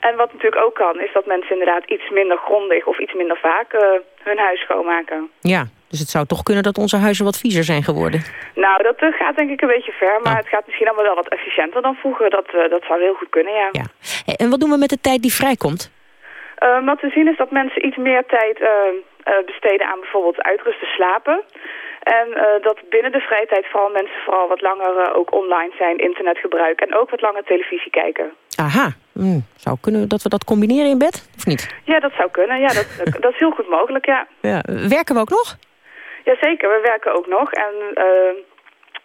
Speaker 33: En wat natuurlijk ook kan, is dat mensen inderdaad iets minder grondig of iets minder vaak uh, hun huis schoonmaken.
Speaker 4: Ja, dus het zou toch kunnen dat onze huizen wat viezer zijn geworden?
Speaker 33: Nou, dat uh, gaat denk ik een beetje ver, maar het gaat misschien allemaal wel wat efficiënter dan vroeger. Dat, uh, dat zou heel goed kunnen, ja.
Speaker 4: ja. En wat doen we met de tijd die vrijkomt?
Speaker 33: Wat we zien is dat mensen iets meer tijd besteden aan bijvoorbeeld uitrusten slapen. En dat binnen de vrije tijd vooral mensen vooral wat langer ook online zijn, internet gebruiken en ook wat langer televisie kijken.
Speaker 4: Aha, hm. zou kunnen dat we dat combineren in bed, of niet?
Speaker 33: Ja, dat zou kunnen. Ja, dat, dat is heel goed mogelijk, ja. [LAUGHS]
Speaker 4: ja. Werken we ook nog?
Speaker 33: Jazeker, we werken ook nog. En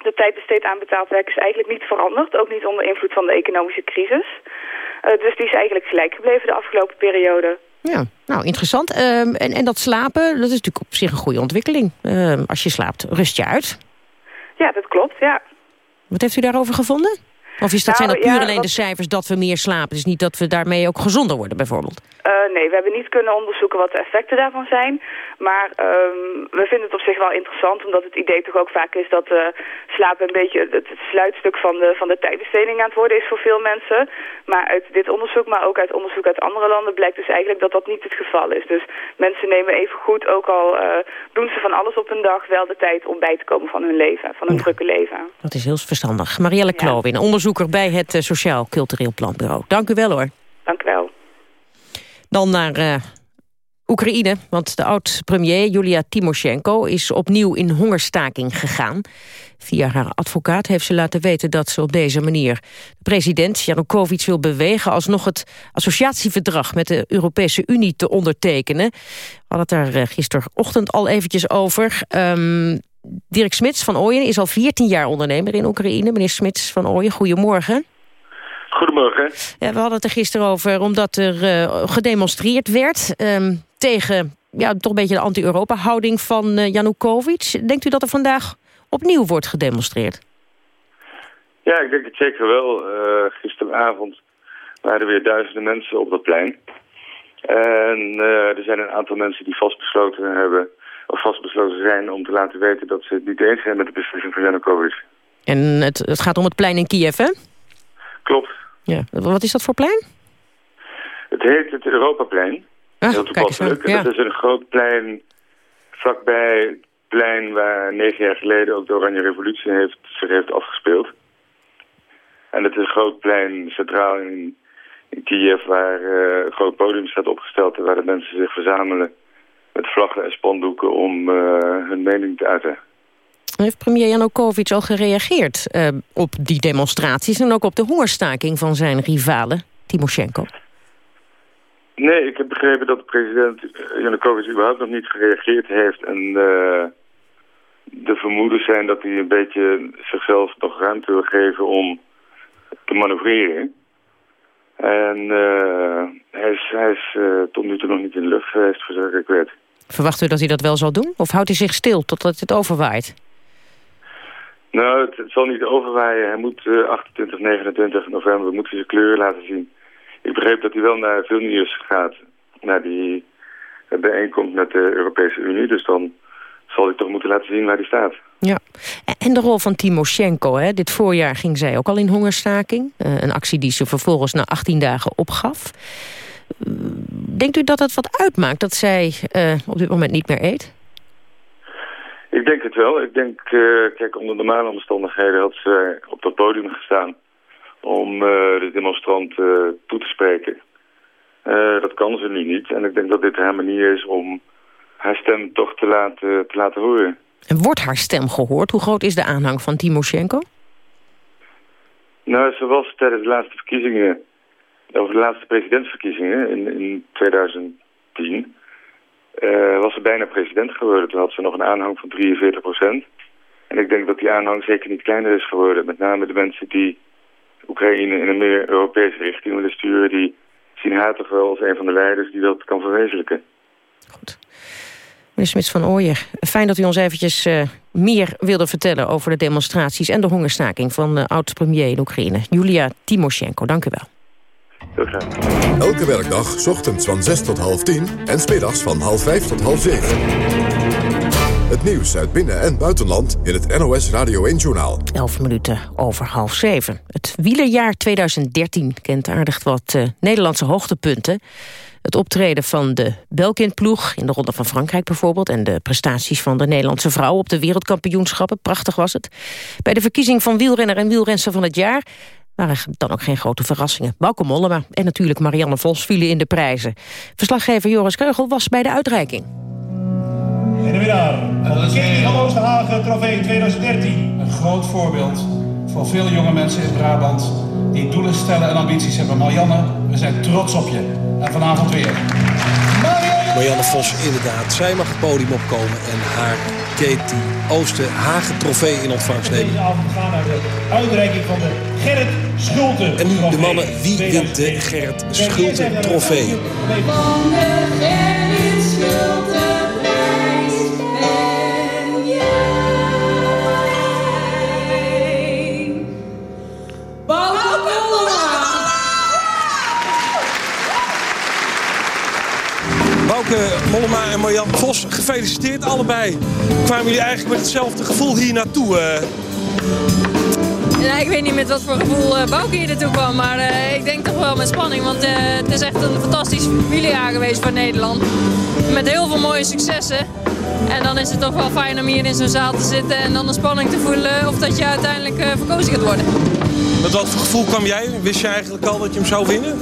Speaker 33: de tijd besteed aan betaald werk is eigenlijk niet veranderd. Ook niet onder invloed van de economische crisis. Dus die is eigenlijk gelijk gebleven de afgelopen periode.
Speaker 4: Ja, nou interessant. Uh, en, en dat slapen, dat is natuurlijk op zich een goede ontwikkeling. Uh, als je slaapt, rust je uit.
Speaker 33: Ja, dat klopt, ja.
Speaker 4: Wat heeft u daarover gevonden? Of is dat, nou, zijn dat puur ja, alleen wat... de cijfers dat we meer slapen? Dus niet dat we daarmee ook gezonder worden bijvoorbeeld?
Speaker 33: Uh, nee, we hebben niet kunnen onderzoeken wat de effecten daarvan zijn. Maar um, we vinden het op zich wel interessant, omdat het idee toch ook vaak is dat uh, slapen een beetje het, het, sluitstuk van de, van de tijdbesteding aan het worden is voor veel mensen. Maar uit dit onderzoek, maar ook uit onderzoek uit andere landen, blijkt dus eigenlijk dat dat niet het geval is. Dus mensen nemen even goed, ook al uh, doen ze van alles op een dag, wel de tijd om bij te komen van hun leven, van hun ja. drukke leven.
Speaker 4: Dat is heel verstandig. Marielle Kloowin, ja. onderzoeker bij het uh, Sociaal Cultureel Planbureau. Dank u wel hoor.
Speaker 33: Dank u wel.
Speaker 4: Dan naar uh, Oekraïne, want de oud-premier Julia Timoshenko is opnieuw in hongerstaking gegaan. Via haar advocaat heeft ze laten weten dat ze op deze manier president Janukovic wil bewegen alsnog het associatieverdrag met de Europese Unie te ondertekenen. We hadden het daar gisterochtend al eventjes over. Um, Dirk Smits van Ooyen is al 14 jaar ondernemer in Oekraïne. Meneer Smits van Ooyen, goedemorgen.
Speaker 34: Goedemorgen.
Speaker 4: Ja, we hadden het er gisteren over omdat er uh, gedemonstreerd werd... Um, tegen ja, toch een beetje de anti-Europa-houding van uh, Janukovic. Denkt u dat er vandaag opnieuw wordt gedemonstreerd?
Speaker 34: Ja, ik denk het zeker wel. Uh, gisteravond waren er weer duizenden mensen op dat plein. En er zijn een aantal mensen die vastbesloten hebben... of vastbesloten zijn om te laten weten dat ze het niet eens zijn met de beslissing van Janukovic.
Speaker 4: En het, het gaat om het plein in Kiev, hè?
Speaker 34: Klopt.
Speaker 4: Ja. Wat is dat voor plein?
Speaker 34: Het heet het Europaplein.
Speaker 4: Ah,
Speaker 34: Heel toepasselijk. Ja. Dat is een groot plein vlakbij het plein waar negen jaar geleden ook de Oranje Revolutie heeft, zich heeft afgespeeld. En het is een groot plein centraal in, in Kiev waar uh, een groot podium staat opgesteld en waar de mensen zich verzamelen met vlaggen en spandoeken om uh, hun mening te uiten.
Speaker 4: Heeft premier Janukovic al gereageerd uh, op die demonstraties... en ook op de hongerstaking van zijn rivalen, Timoshenko?
Speaker 34: Nee, ik heb begrepen dat de president Janukovic überhaupt nog niet gereageerd heeft... en uh, de vermoedens zijn dat hij een beetje zichzelf nog ruimte wil geven om te manoeuvreren. En uh, hij is, hij is tot nu toe nog niet in de lucht geweest, voor zover ik weet.
Speaker 4: Verwacht u dat hij dat wel zal doen? Of houdt hij zich stil totdat het overwaait?
Speaker 34: Nou, het, het, zal niet overwaaien. Hij moet uh, 28, 29 november moet hij zijn kleur laten zien. Ik begreep dat hij wel naar Vilnius gaat. Naar die bijeenkomst met de Europese Unie. Dus dan zal hij toch moeten laten zien waar hij staat.
Speaker 4: Ja, en de rol van Timoshenko. Hè? Dit voorjaar ging zij ook al in hongerstaking. Uh, een actie die ze vervolgens na 18 dagen opgaf. Denkt u dat het wat uitmaakt dat zij uh, op dit moment niet meer eet?
Speaker 34: Ik denk het wel. Ik denk, uh, kijk, onder normale omstandigheden had ze op dat podium gestaan om uh, de demonstranten uh, toe te spreken. dat kan ze nu niet. En ik denk dat dit haar manier is om haar stem toch te laten, te laten horen.
Speaker 4: En wordt haar stem gehoord? Hoe groot is de aanhang van Timoshenko?
Speaker 35: Nou, ze was tijdens de laatste verkiezingen, over de laatste presidentsverkiezingen in, in 2010, uh, was ze bijna president geworden. Toen had ze nog een aanhang van 43 procent. En ik denk dat die aanhang zeker niet kleiner is geworden. Met name de mensen die Oekraïne in een meer Europese richting willen sturen... die zien haar toch wel als een van de leiders die dat kan verwezenlijken.
Speaker 4: Goed. Meneer Smits van Ooyer, fijn dat u ons eventjes uh, meer wilde vertellen... over de demonstraties en de hongerstaking van de oud-premier in Oekraïne. Julia Timoshenko, dank u wel.
Speaker 35: Heel graag.
Speaker 3: Elke werkdag, ochtends van 6 tot half 10 en smiddags van half 5 tot half 7. Het nieuws uit binnen- en buitenland in het NOS Radio 1-journaal.
Speaker 4: 11 minuten over half 7. Het wielerjaar 2013 kent aardig wat uh, Nederlandse hoogtepunten. Het optreden van de Belkin-ploeg in de Ronde van Frankrijk bijvoorbeeld... en de prestaties van de Nederlandse vrouw op de wereldkampioenschappen. Prachtig was het. Bij de verkiezing van wielrenner en wielrenster van het jaar waren dan ook geen grote verrassingen. Bauke Mollema en natuurlijk Marianne Vos vielen in de prijzen. Verslaggever Joris Keugel was bij de uitreiking.
Speaker 36: In de middag, het Katie van Oosterhagen trofee 2013. Een groot voorbeeld voor veel jonge mensen in Brabant... die doelen stellen en ambities hebben. Marianne, we zijn trots op je. En vanavond weer.
Speaker 24: Marianne Vos, inderdaad. Zij mag het podium opkomen en haar Katie Oosterhagen trofee in ontvangst nemen.
Speaker 36: Deze avond gaan naar de uitreiking van de Gerrit Schulte
Speaker 24: En nu de mannen. Wie wint de Gerrit Schulte trofee?
Speaker 34: Van de Gerrit Schulte
Speaker 24: Mollema en Marjan Vos, gefeliciteerd allebei. Kwamen jullie eigenlijk met hetzelfde gevoel hier naartoe?
Speaker 37: Ja, ik weet niet met wat voor gevoel uh, Bouke hier naartoe kwam, maar uh, ik denk toch wel met spanning. Want het is echt een fantastisch familiejaar geweest voor Nederland. Met heel veel mooie successen. En dan is het toch wel fijn om hier in zo'n zaal te zitten en dan de spanning te voelen of dat je uiteindelijk verkozen gaat worden.
Speaker 24: Met wat voor gevoel kwam jij? Wist je eigenlijk al dat je hem zou winnen?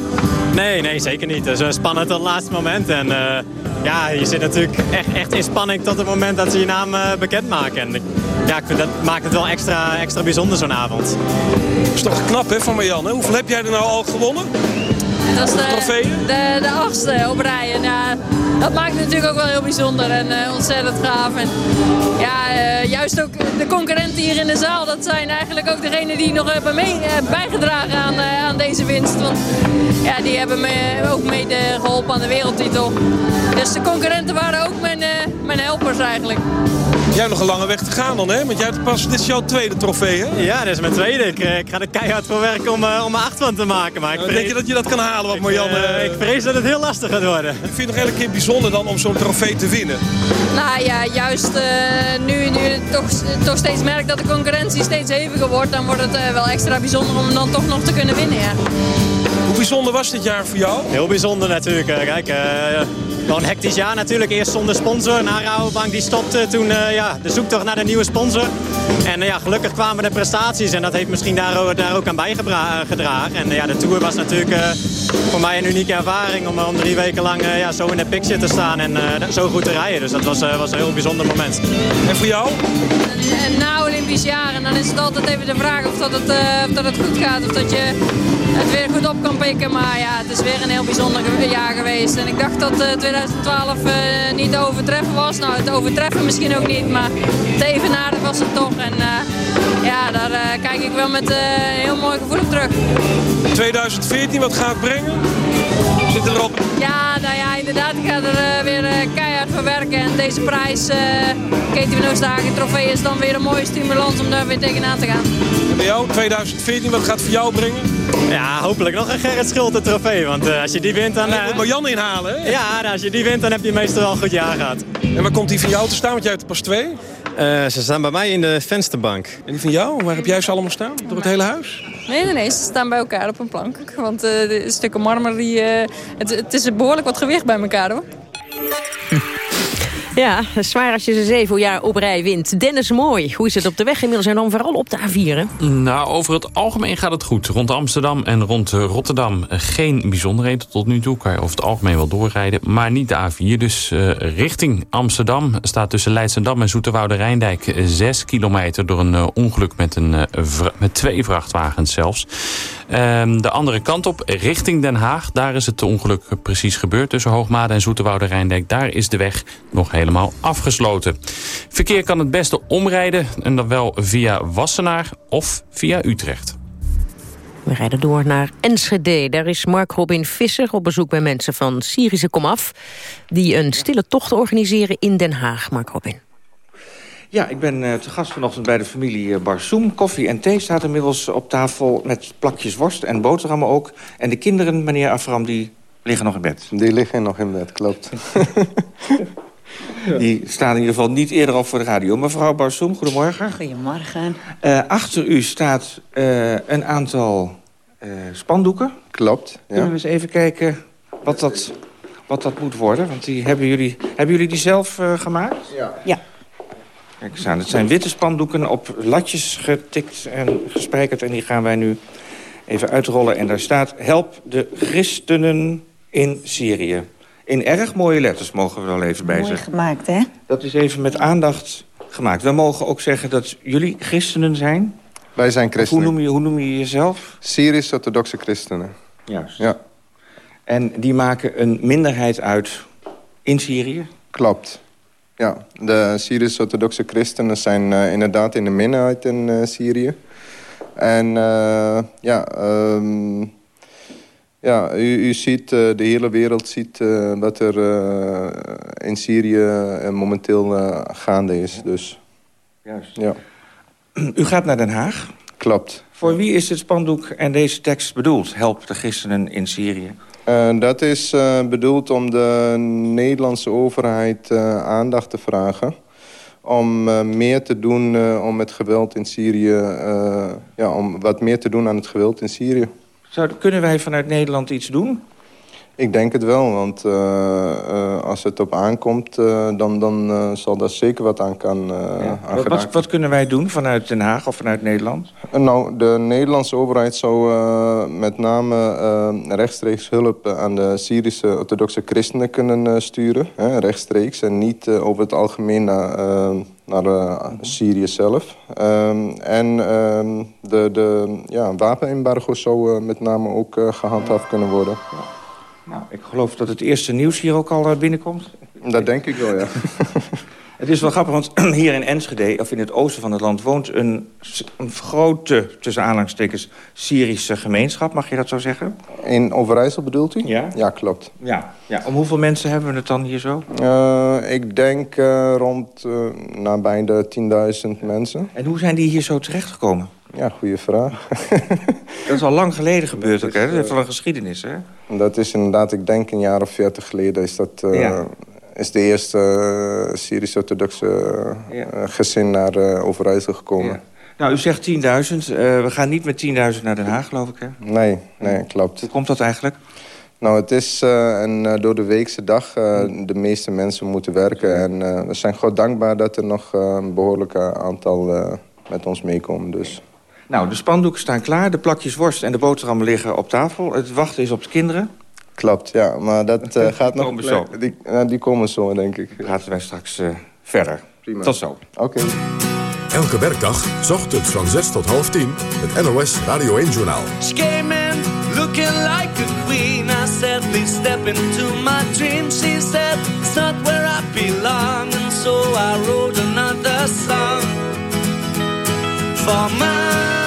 Speaker 22: Nee, nee, zeker niet. Het is spannend tot het laatste moment. En uh, ja, je zit natuurlijk echt, echt in spanning tot het moment dat ze je naam uh, bekendmaken. En ja, ik vind dat maakt het wel extra, extra bijzonder zo'n avond.
Speaker 24: Dat is toch knap hè, van Marjan. Hoeveel heb jij er nou al gewonnen?
Speaker 37: Dat is de, de, de, achtste op rij. En ja, dat maakt het natuurlijk ook wel heel bijzonder en uh, ontzettend gaaf. En ja, uh, juist ook de concurrenten hier in de zaal, dat zijn eigenlijk ook degenen die nog hebben mee, uh, bijgedragen aan, aan deze winst. Want ja, die hebben me ook mede geholpen aan de wereldtitel. Dus de concurrenten waren ook mijn, mijn helpers eigenlijk.
Speaker 24: Jij hebt nog een lange weg te gaan dan, hè? Want jij hebt pas, dit is jouw tweede trofee, hè?
Speaker 22: Ja, dit is mijn tweede. Ik, ik ga er keihard voor werken om, uh, om er acht van te maken. Maar ik
Speaker 24: vrees... Denk je dat je dat kan halen, wat Marjan...
Speaker 22: Uh, ik vrees dat het heel lastig gaat worden.
Speaker 24: Ik vind het nog elke keer bijzonder dan om zo'n trofee te winnen.
Speaker 37: Nou ja, juist uh, nu, nu toch, toch steeds merk dat de concurrentie steeds heviger wordt... dan wordt het wel extra bijzonder om hem dan toch nog te kunnen winnen, ja.
Speaker 24: Hoe bijzonder was dit jaar voor jou?
Speaker 22: Heel bijzonder natuurlijk. Kijk, wel een hectisch jaar natuurlijk. Eerst zonder sponsor. Na Rabobank die stopte toen uh, ja, de zoektocht naar de nieuwe sponsor. En uh, ja, gelukkig kwamen de prestaties en dat heeft misschien daar, daar ook aan bijgedragen. En uh, ja, de Tour was natuurlijk voor mij een unieke ervaring om, om drie weken lang ja, zo in de picture te staan en zo goed te rijden. Dus dat was, was een heel bijzonder moment.
Speaker 24: En voor jou?
Speaker 37: Na Olympisch jaar en dan is het altijd even de vraag of dat het, of dat het goed gaat. Of dat je het weer goed op kan pikken. Maar ja, het is weer een heel bijzonder jaar geweest. En ik dacht dat 2012 uh, niet te overtreffen was. Nou, het overtreffen misschien ook niet, maar het evenaardig was het toch. En uh, ja, daar kijk ik wel met heel mooi gevoel op terug.
Speaker 24: 2014, wat gaat brengen? Zit erop?
Speaker 37: Ja, nou ja, inderdaad. Ik ga er weer keihard voor werken. En deze prijs, uh, Katie van Oosterhagen trofee, is dan weer een mooie stimulans om daar weer tegenaan te gaan.
Speaker 24: En bij jou, 2014, wat gaat het voor jou brengen?
Speaker 22: Ja, hopelijk nog een Gerrit Schulte trofee. Want uh, als je die wint, dan...
Speaker 24: Uh, moet Marjan inhalen, hè?
Speaker 22: Ja, nou, als je die wint, dan heb je meestal wel een goed jaar gehad.
Speaker 24: En waar komt die van jou te staan? Want jij hebt er pas twee.
Speaker 22: Uh, ze staan bij mij in de vensterbank.
Speaker 24: En die van jou? Waar heb jij ze allemaal staan? Door het hele huis?
Speaker 37: Nee, nee, nee. Ze staan bij elkaar op een plank. Want de stukken marmer, die, het, het is behoorlijk wat gewicht bij elkaar, hoor. [LAUGHS]
Speaker 4: Ja, zwaar als je ze zeven jaar op rij wint. Dennis Mooi, hoe is het op de weg inmiddels en dan vooral op de A4? Hè?
Speaker 27: Nou, over het algemeen gaat het goed. Rond Amsterdam en rond Rotterdam geen bijzonderheden tot nu toe. Kan je over het algemeen wel doorrijden, maar niet de A4. Dus uh, richting Amsterdam staat tussen Leidsendam en Zoeterwoude Rijndijk 6 kilometer door een ongeluk met, een, met twee vrachtwagens zelfs. Ehm, de andere kant op, richting Den Haag. Daar is het ongeluk precies gebeurd tussen Hoogmade en Zoeterwoude Rijndijk. Daar is de weg nog helemaal afgesloten. Verkeer kan het beste omrijden en dan wel via Wassenaar of via Utrecht.
Speaker 4: We rijden door naar Enschede. Daar is Mark Robin Visser op bezoek bij mensen van Syrische Komaf... die een stille tocht organiseren in Den Haag. Mark Robin.
Speaker 5: Ja, ik ben uh, te gast vanochtend bij de familie uh, Barsoem. Koffie en thee staat inmiddels op tafel met plakjes worst en boterhammen ook. En de kinderen, meneer Afram, die liggen nog in bed.
Speaker 38: Die liggen nog in bed, klopt. [LAUGHS]
Speaker 5: Die staan in ieder geval niet eerder op voor de radio. Mevrouw Barsoem, goedemorgen.
Speaker 39: Goedemorgen.
Speaker 5: Uh, achter u staat een aantal spandoeken.
Speaker 38: Klopt, ja.
Speaker 5: Kunnen we eens even kijken wat dat, wat dat moet worden? Want die hebben, jullie, hebben jullie die zelf gemaakt?
Speaker 38: Ja.
Speaker 39: Ja.
Speaker 5: Kijk eens aan, het zijn witte spandoeken op latjes getikt en gespijkerd. En die gaan wij nu even uitrollen. En daar staat, help de christenen in Syrië. In erg mooie letters mogen we wel even bij
Speaker 39: Mooi
Speaker 5: zeggen.
Speaker 39: gemaakt, hè?
Speaker 5: Dat is even met aandacht gemaakt. We mogen ook zeggen dat jullie christenen zijn.
Speaker 38: Wij zijn christenen.
Speaker 5: Hoe noem je, hoe noem je jezelf?
Speaker 38: Syrisch-orthodoxe christenen.
Speaker 5: Juist.
Speaker 38: Ja.
Speaker 5: En die maken een minderheid uit in Syrië?
Speaker 38: Klopt. Ja, de Syrisch-orthodoxe christenen zijn uh, inderdaad in de minderheid in uh, Syrië. En uh, ja, um, ja u, u ziet, de hele wereld ziet wat er in Syrië momenteel gaande is. Dus,
Speaker 5: Juist.
Speaker 38: Ja.
Speaker 5: U gaat naar Den Haag.
Speaker 38: Klopt.
Speaker 5: Voor wie is dit spandoek en deze tekst bedoeld? Help de christenen in Syrië.
Speaker 38: Uh, dat is uh, bedoeld om de Nederlandse overheid uh, aandacht te vragen. Om meer te doen om het geweld in Syrië... ja, om wat meer te doen aan het geweld in Syrië.
Speaker 5: Zou, kunnen wij vanuit Nederland iets doen?
Speaker 38: Ik denk het wel, want als het op aankomt... dan, dan zal daar zeker wat aan kan
Speaker 5: ja. wat, wat, wat, kunnen wij doen vanuit Den Haag of vanuit Nederland?
Speaker 38: Nou, de Nederlandse overheid zou met name rechtstreeks hulp aan de Syrische orthodoxe christenen kunnen sturen. Hè, rechtstreeks en niet over het algemeen naar, naar Syrië zelf. Um, en ehm, de, de ja, wapenembargo zou met name ook gehandhaafd kunnen worden.
Speaker 5: Nou, ik geloof dat het eerste nieuws hier ook al binnenkomt.
Speaker 38: Dat denk ik wel, ja. [LAUGHS]
Speaker 5: Het is wel grappig, want [CLEARS THROAT] hier in Enschede, of in het oosten van het land... woont een, een grote, tussen aanhalingstekens, Syrische gemeenschap. Mag je dat zo zeggen?
Speaker 38: In Overijssel bedoelt u?
Speaker 5: Ja.
Speaker 38: Ja, klopt.
Speaker 5: Ja. ja. Om hoeveel mensen hebben we het dan hier zo?
Speaker 38: Uh, ik denk uh, rond uh, nabij de 10.000 mensen.
Speaker 5: En hoe zijn die hier zo terechtgekomen?
Speaker 38: Ja, goede vraag. [LAUGHS]
Speaker 5: dat is al lang geleden gebeurd ook, hè? Dat heeft wel een geschiedenis, hè?
Speaker 38: Dat is inderdaad, ik denk een jaar of veertig geleden is dat... Ja is de eerste uh, Syrisch-orthodoxe uh, ja. gezin naar Overijssel gekomen. Ja.
Speaker 5: Nou, u zegt 10.000. we gaan niet met 10.000 naar Den Haag, geloof ik, hè?
Speaker 38: Nee, nee, klopt.
Speaker 5: Hoe komt dat eigenlijk?
Speaker 38: Nou, het is een door de weekse dag de meeste mensen moeten werken. En we zijn gewoon dankbaar dat er nog een behoorlijk aantal met ons meekomen. Dus.
Speaker 5: Nou, de spandoeken staan klaar, de plakjes worst en de boterhammen liggen op tafel. Het wachten is op de kinderen.
Speaker 38: Klopt, ja. Maar dat uh, gaat nog...
Speaker 5: Komen zo.
Speaker 38: Die, uh, die komen zo, denk ik.
Speaker 5: Laten wij straks uh, verder.
Speaker 38: Prima.
Speaker 5: Tot zo.
Speaker 38: Oké. Okay.
Speaker 3: Elke werkdag, ochtends van 6 tot half 10, het NOS Radio 1-journaal.
Speaker 34: She came in looking like a queen. I said, please step into my dream. She said, it's not where I belong. And so I wrote another song for my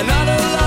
Speaker 34: and not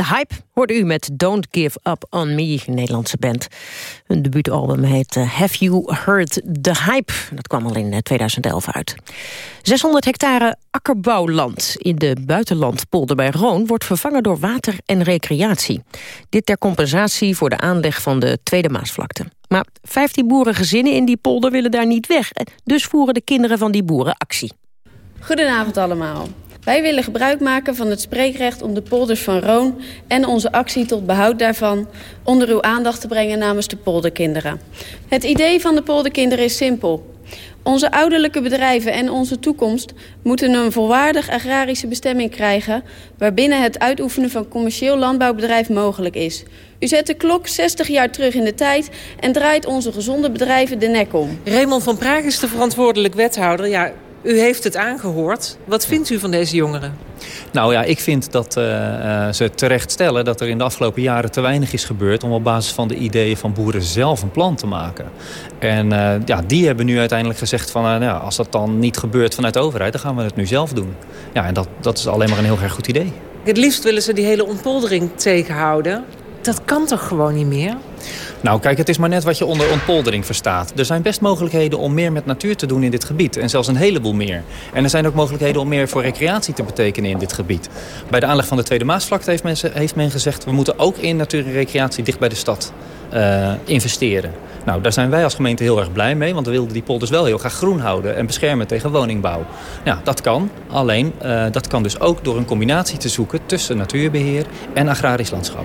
Speaker 4: De Hype hoorde u met Don't Give Up On Me, een Nederlandse band. Hun debuutalbum heet eh, Have You Heard The Hype? Dat kwam al in eh, 2011 uit. 600 hectare akkerbouwland in de buitenlandpolder bij Roon... wordt vervangen door water en recreatie. Dit ter compensatie voor de aanleg van de Tweede Maasvlakte. Maar 15 boerengezinnen in die polder willen daar niet weg. Eh, Dus voeren de kinderen van die boeren actie.
Speaker 40: Goedenavond allemaal. Wij willen gebruik maken van het spreekrecht om de polders van Roon... en onze actie tot behoud daarvan onder uw aandacht te brengen namens de polderkinderen. Het idee van de polderkinderen is simpel. Onze ouderlijke bedrijven en onze toekomst moeten een volwaardig agrarische bestemming krijgen... waarbinnen het uitoefenen van commercieel landbouwbedrijf mogelijk is. U zet de klok 60 jaar terug in de tijd en draait onze gezonde bedrijven de nek om.
Speaker 41: Raymond van Praag is de verantwoordelijk wethouder. Ja, u heeft het aangehoord. Wat vindt u van deze jongeren?
Speaker 42: Nou ja, ik vind dat eh, eh, ze terecht stellen dat er in de afgelopen jaren te weinig is gebeurd... om op basis van de ideeën van boeren zelf een plan te maken. En eh, ja, die hebben nu uiteindelijk gezegd van... nou, ja, als dat dan niet gebeurt vanuit de overheid, dan gaan we het nu zelf doen. Ja, en dat, dat is alleen maar een heel erg goed idee.
Speaker 41: Het liefst willen ze die hele ontpoldering tegenhouden. Dat kan toch gewoon niet meer?
Speaker 42: Nou, kijk, het is maar net wat je onder ontpoldering verstaat. Er zijn best mogelijkheden om meer met natuur te doen in dit gebied. En zelfs een heleboel meer. En er zijn ook mogelijkheden om meer voor recreatie te betekenen in dit gebied. Bij de aanleg van de Tweede Maasvlakte heeft men, heeft men gezegd... we moeten ook in natuur en recreatie dicht bij de stad eh, investeren. Nou, daar zijn wij als gemeente heel erg blij mee. Want we wilden die polders wel heel graag groen houden en beschermen tegen woningbouw. Ja, dat kan. Alleen, eh, dat kan dus ook door een combinatie te zoeken... tussen natuurbeheer en agrarisch landschap.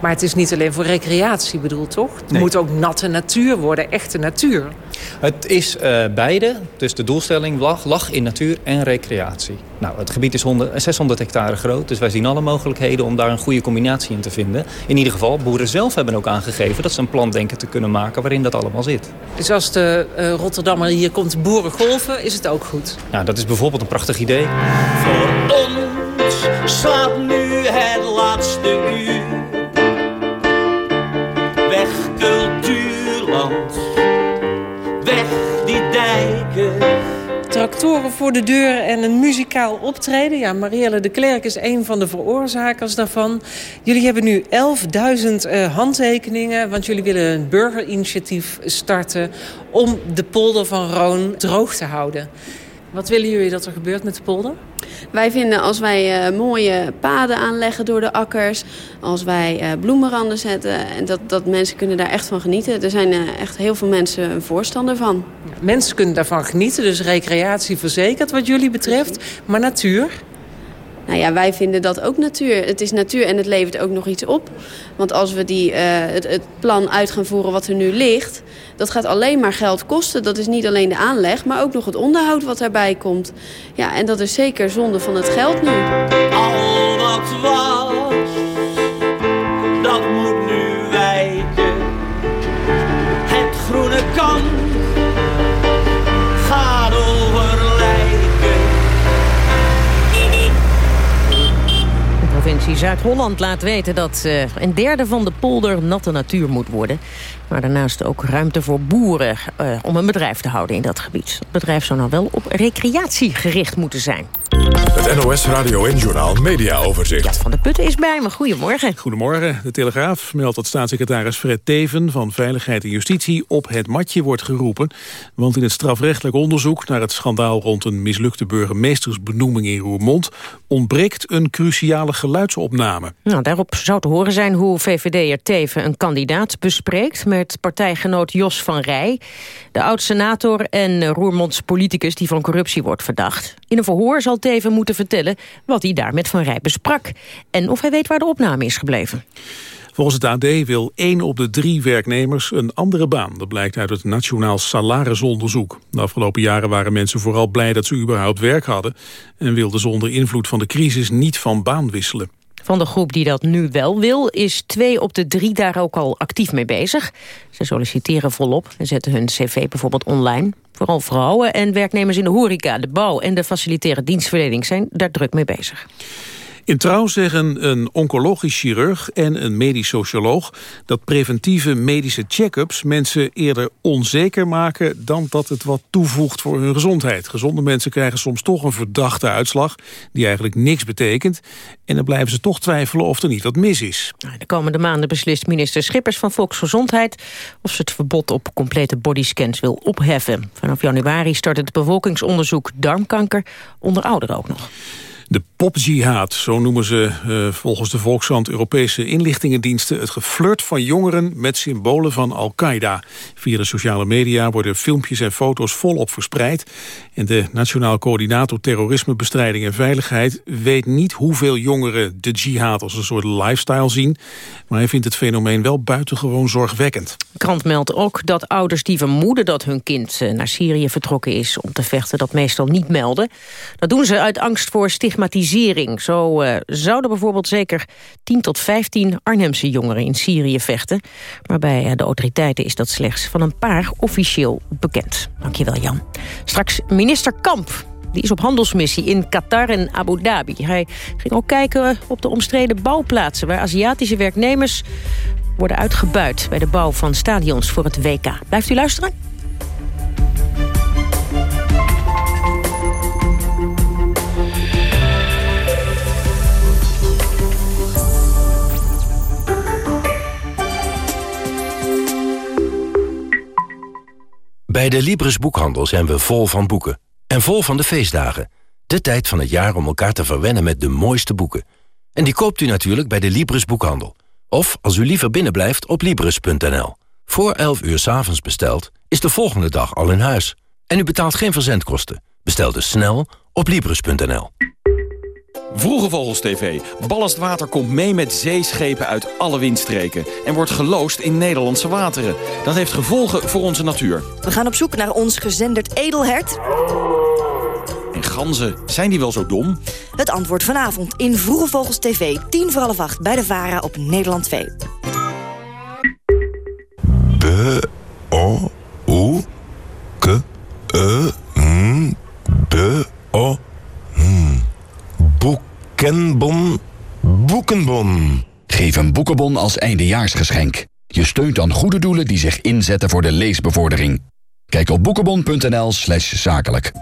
Speaker 41: Maar het is niet alleen voor recreatie bedoeld, toch? Het moet ook natte natuur worden, echte natuur.
Speaker 42: Het is eh, beide, dus de doelstelling lag, lag in natuur en recreatie. Nou, het gebied is 100, 600 hectare groot, dus wij zien alle mogelijkheden om daar een goede combinatie in te vinden. In ieder geval, boeren zelf hebben ook aangegeven dat ze een plan denken te kunnen maken waarin dat allemaal zit.
Speaker 41: Dus als de eh, Rotterdammer hier komt boeren golven, is het ook goed?
Speaker 42: Ja, dat is bijvoorbeeld een prachtig idee.
Speaker 34: Voor ons slaat nu het laatste uur.
Speaker 41: Tractoren voor de deur en een muzikaal optreden. Ja, Marielle de Klerk is een van de veroorzakers daarvan. Jullie hebben nu 11.000 eh, handtekeningen... want jullie willen een burgerinitiatief starten... om de polder van Roon droog te houden. Wat willen jullie dat er gebeurt met de polder?
Speaker 40: Wij vinden als wij eh, mooie paden aanleggen door de akkers... als wij eh, bloemenranden zetten, en dat, dat mensen kunnen daar echt van genieten. Er zijn eh, echt heel veel mensen een voorstander van.
Speaker 41: Mensen kunnen daarvan genieten, dus recreatie verzekerd wat jullie betreft. Maar natuur?
Speaker 40: Nou ja, wij vinden dat ook natuur. Het is natuur en het levert ook nog iets op. Want als we die, eh, het, plan uit gaan voeren wat er nu ligt... dat gaat alleen maar geld kosten. Dat is niet alleen de aanleg, maar ook nog het onderhoud wat daarbij komt. Ja, en dat is zeker zonde van het geld nu.
Speaker 34: Al wat was,
Speaker 4: Zuid-Holland laat weten dat eh, een derde van de polder natte natuur moet worden. Maar daarnaast ook ruimte voor boeren eh, om een bedrijf te houden in dat gebied. Het bedrijf zou nou wel op recreatie gericht moeten zijn.
Speaker 43: Het NOS Radio en Journaal Media Overzicht.
Speaker 4: Van de Putten is bij me. Goedemorgen.
Speaker 1: Goedemorgen. De Telegraaf meldt dat staatssecretaris Fred Teven van Veiligheid en Justitie op het matje wordt geroepen. Want in het strafrechtelijk onderzoek naar het schandaal rond een mislukte burgemeestersbenoeming in Roermond ontbreekt een cruciale geluidsopname.
Speaker 4: Nou, daarop zou te horen zijn hoe VVD'er Teven een kandidaat bespreekt met partijgenoot Jos van Rij, de oud-senator en Roermonds politicus die van corruptie wordt verdacht. In een verhoor zal Teven moeten vertellen wat hij daar met Van Rij besprak en of hij weet waar de opname is gebleven.
Speaker 1: Volgens het AD wil één op de drie werknemers een andere baan. Dat blijkt uit het Nationaal Salarisonderzoek. De afgelopen jaren waren mensen vooral blij dat ze überhaupt werk hadden... en wilden ze onder invloed van de crisis niet van baan wisselen.
Speaker 4: Van de groep die dat nu wel wil, is twee op de drie daar ook al actief mee bezig. Ze solliciteren volop en zetten hun cv bijvoorbeeld online. Vooral vrouwen en werknemers in de horeca, de bouw en de facilitaire dienstverlening zijn daar druk mee bezig.
Speaker 1: In Trouw zeggen een oncologisch chirurg en een medisch socioloog... dat preventieve medische check-ups mensen eerder onzeker maken... dan dat het wat toevoegt voor hun gezondheid. Gezonde mensen krijgen soms toch een verdachte uitslag... die eigenlijk niks betekent. En dan blijven ze toch twijfelen of er niet wat mis is.
Speaker 4: De komende maanden beslist minister Schippers van Volksgezondheid... of ze het verbod op complete bodyscans wil opheffen. Vanaf januari start het bevolkingsonderzoek darmkanker... onder ouderen ook nog.
Speaker 1: De popjihad, zo noemen ze uh, volgens de Volkskrant Europese inlichtingendiensten... het geflirt van jongeren met symbolen van Al-Qaeda. Via de sociale media worden filmpjes en foto's volop verspreid. En de Nationaal Coördinator Terrorismebestrijding en Veiligheid... weet niet hoeveel jongeren de jihad als een soort lifestyle zien. Maar hij vindt het fenomeen wel buitengewoon zorgwekkend.
Speaker 4: De krant meldt ook dat ouders die vermoeden dat hun kind eh, naar Syrië vertrokken is... om te vechten, dat meestal niet melden. Dat doen ze uit angst voor stigmatisering. Zo uh, zouden bijvoorbeeld zeker 10 tot 15 Arnhemse jongeren in Syrië vechten. Maar bij de autoriteiten is dat slechts van een paar officieel bekend. Dankjewel Jan. Straks minister Kamp. Die is op handelsmissie in Qatar en Abu Dhabi. Hij ging ook kijken op de omstreden bouwplaatsen... waar Aziatische werknemers worden uitgebuit... bij de bouw van stadions voor het WK. Blijft u luisteren?
Speaker 44: Bij de Libris Boekhandel zijn we vol van boeken. En vol van de feestdagen. De tijd van het jaar om elkaar te verwennen met de mooiste boeken. En die koopt u natuurlijk bij de Libris Boekhandel. Of, als u liever binnenblijft, op Libris.nl. Voor 11 uur 's avonds besteld, is de volgende dag al in huis. En u betaalt geen verzendkosten. Bestel dus snel op Libris.nl.
Speaker 38: Vroege Vogels TV. Ballastwater komt mee met zeeschepen uit alle windstreken... en wordt geloosd in Nederlandse wateren. Dat heeft gevolgen voor onze natuur.
Speaker 45: We gaan op zoek naar ons gezenderd edelhert.
Speaker 38: En ganzen, zijn die wel zo dom?
Speaker 45: Het antwoord vanavond in Vroege Vogels TV. 10 voor half acht bij de VARA op Nederland 2.
Speaker 3: B, O, U, K, E, N, B, O. Boekenbon, boekenbon.
Speaker 30: Geef een boekenbon als eindejaarsgeschenk. Je steunt dan goede doelen die zich inzetten voor de leesbevordering. Kijk op boekenbon.nl slash zakelijk.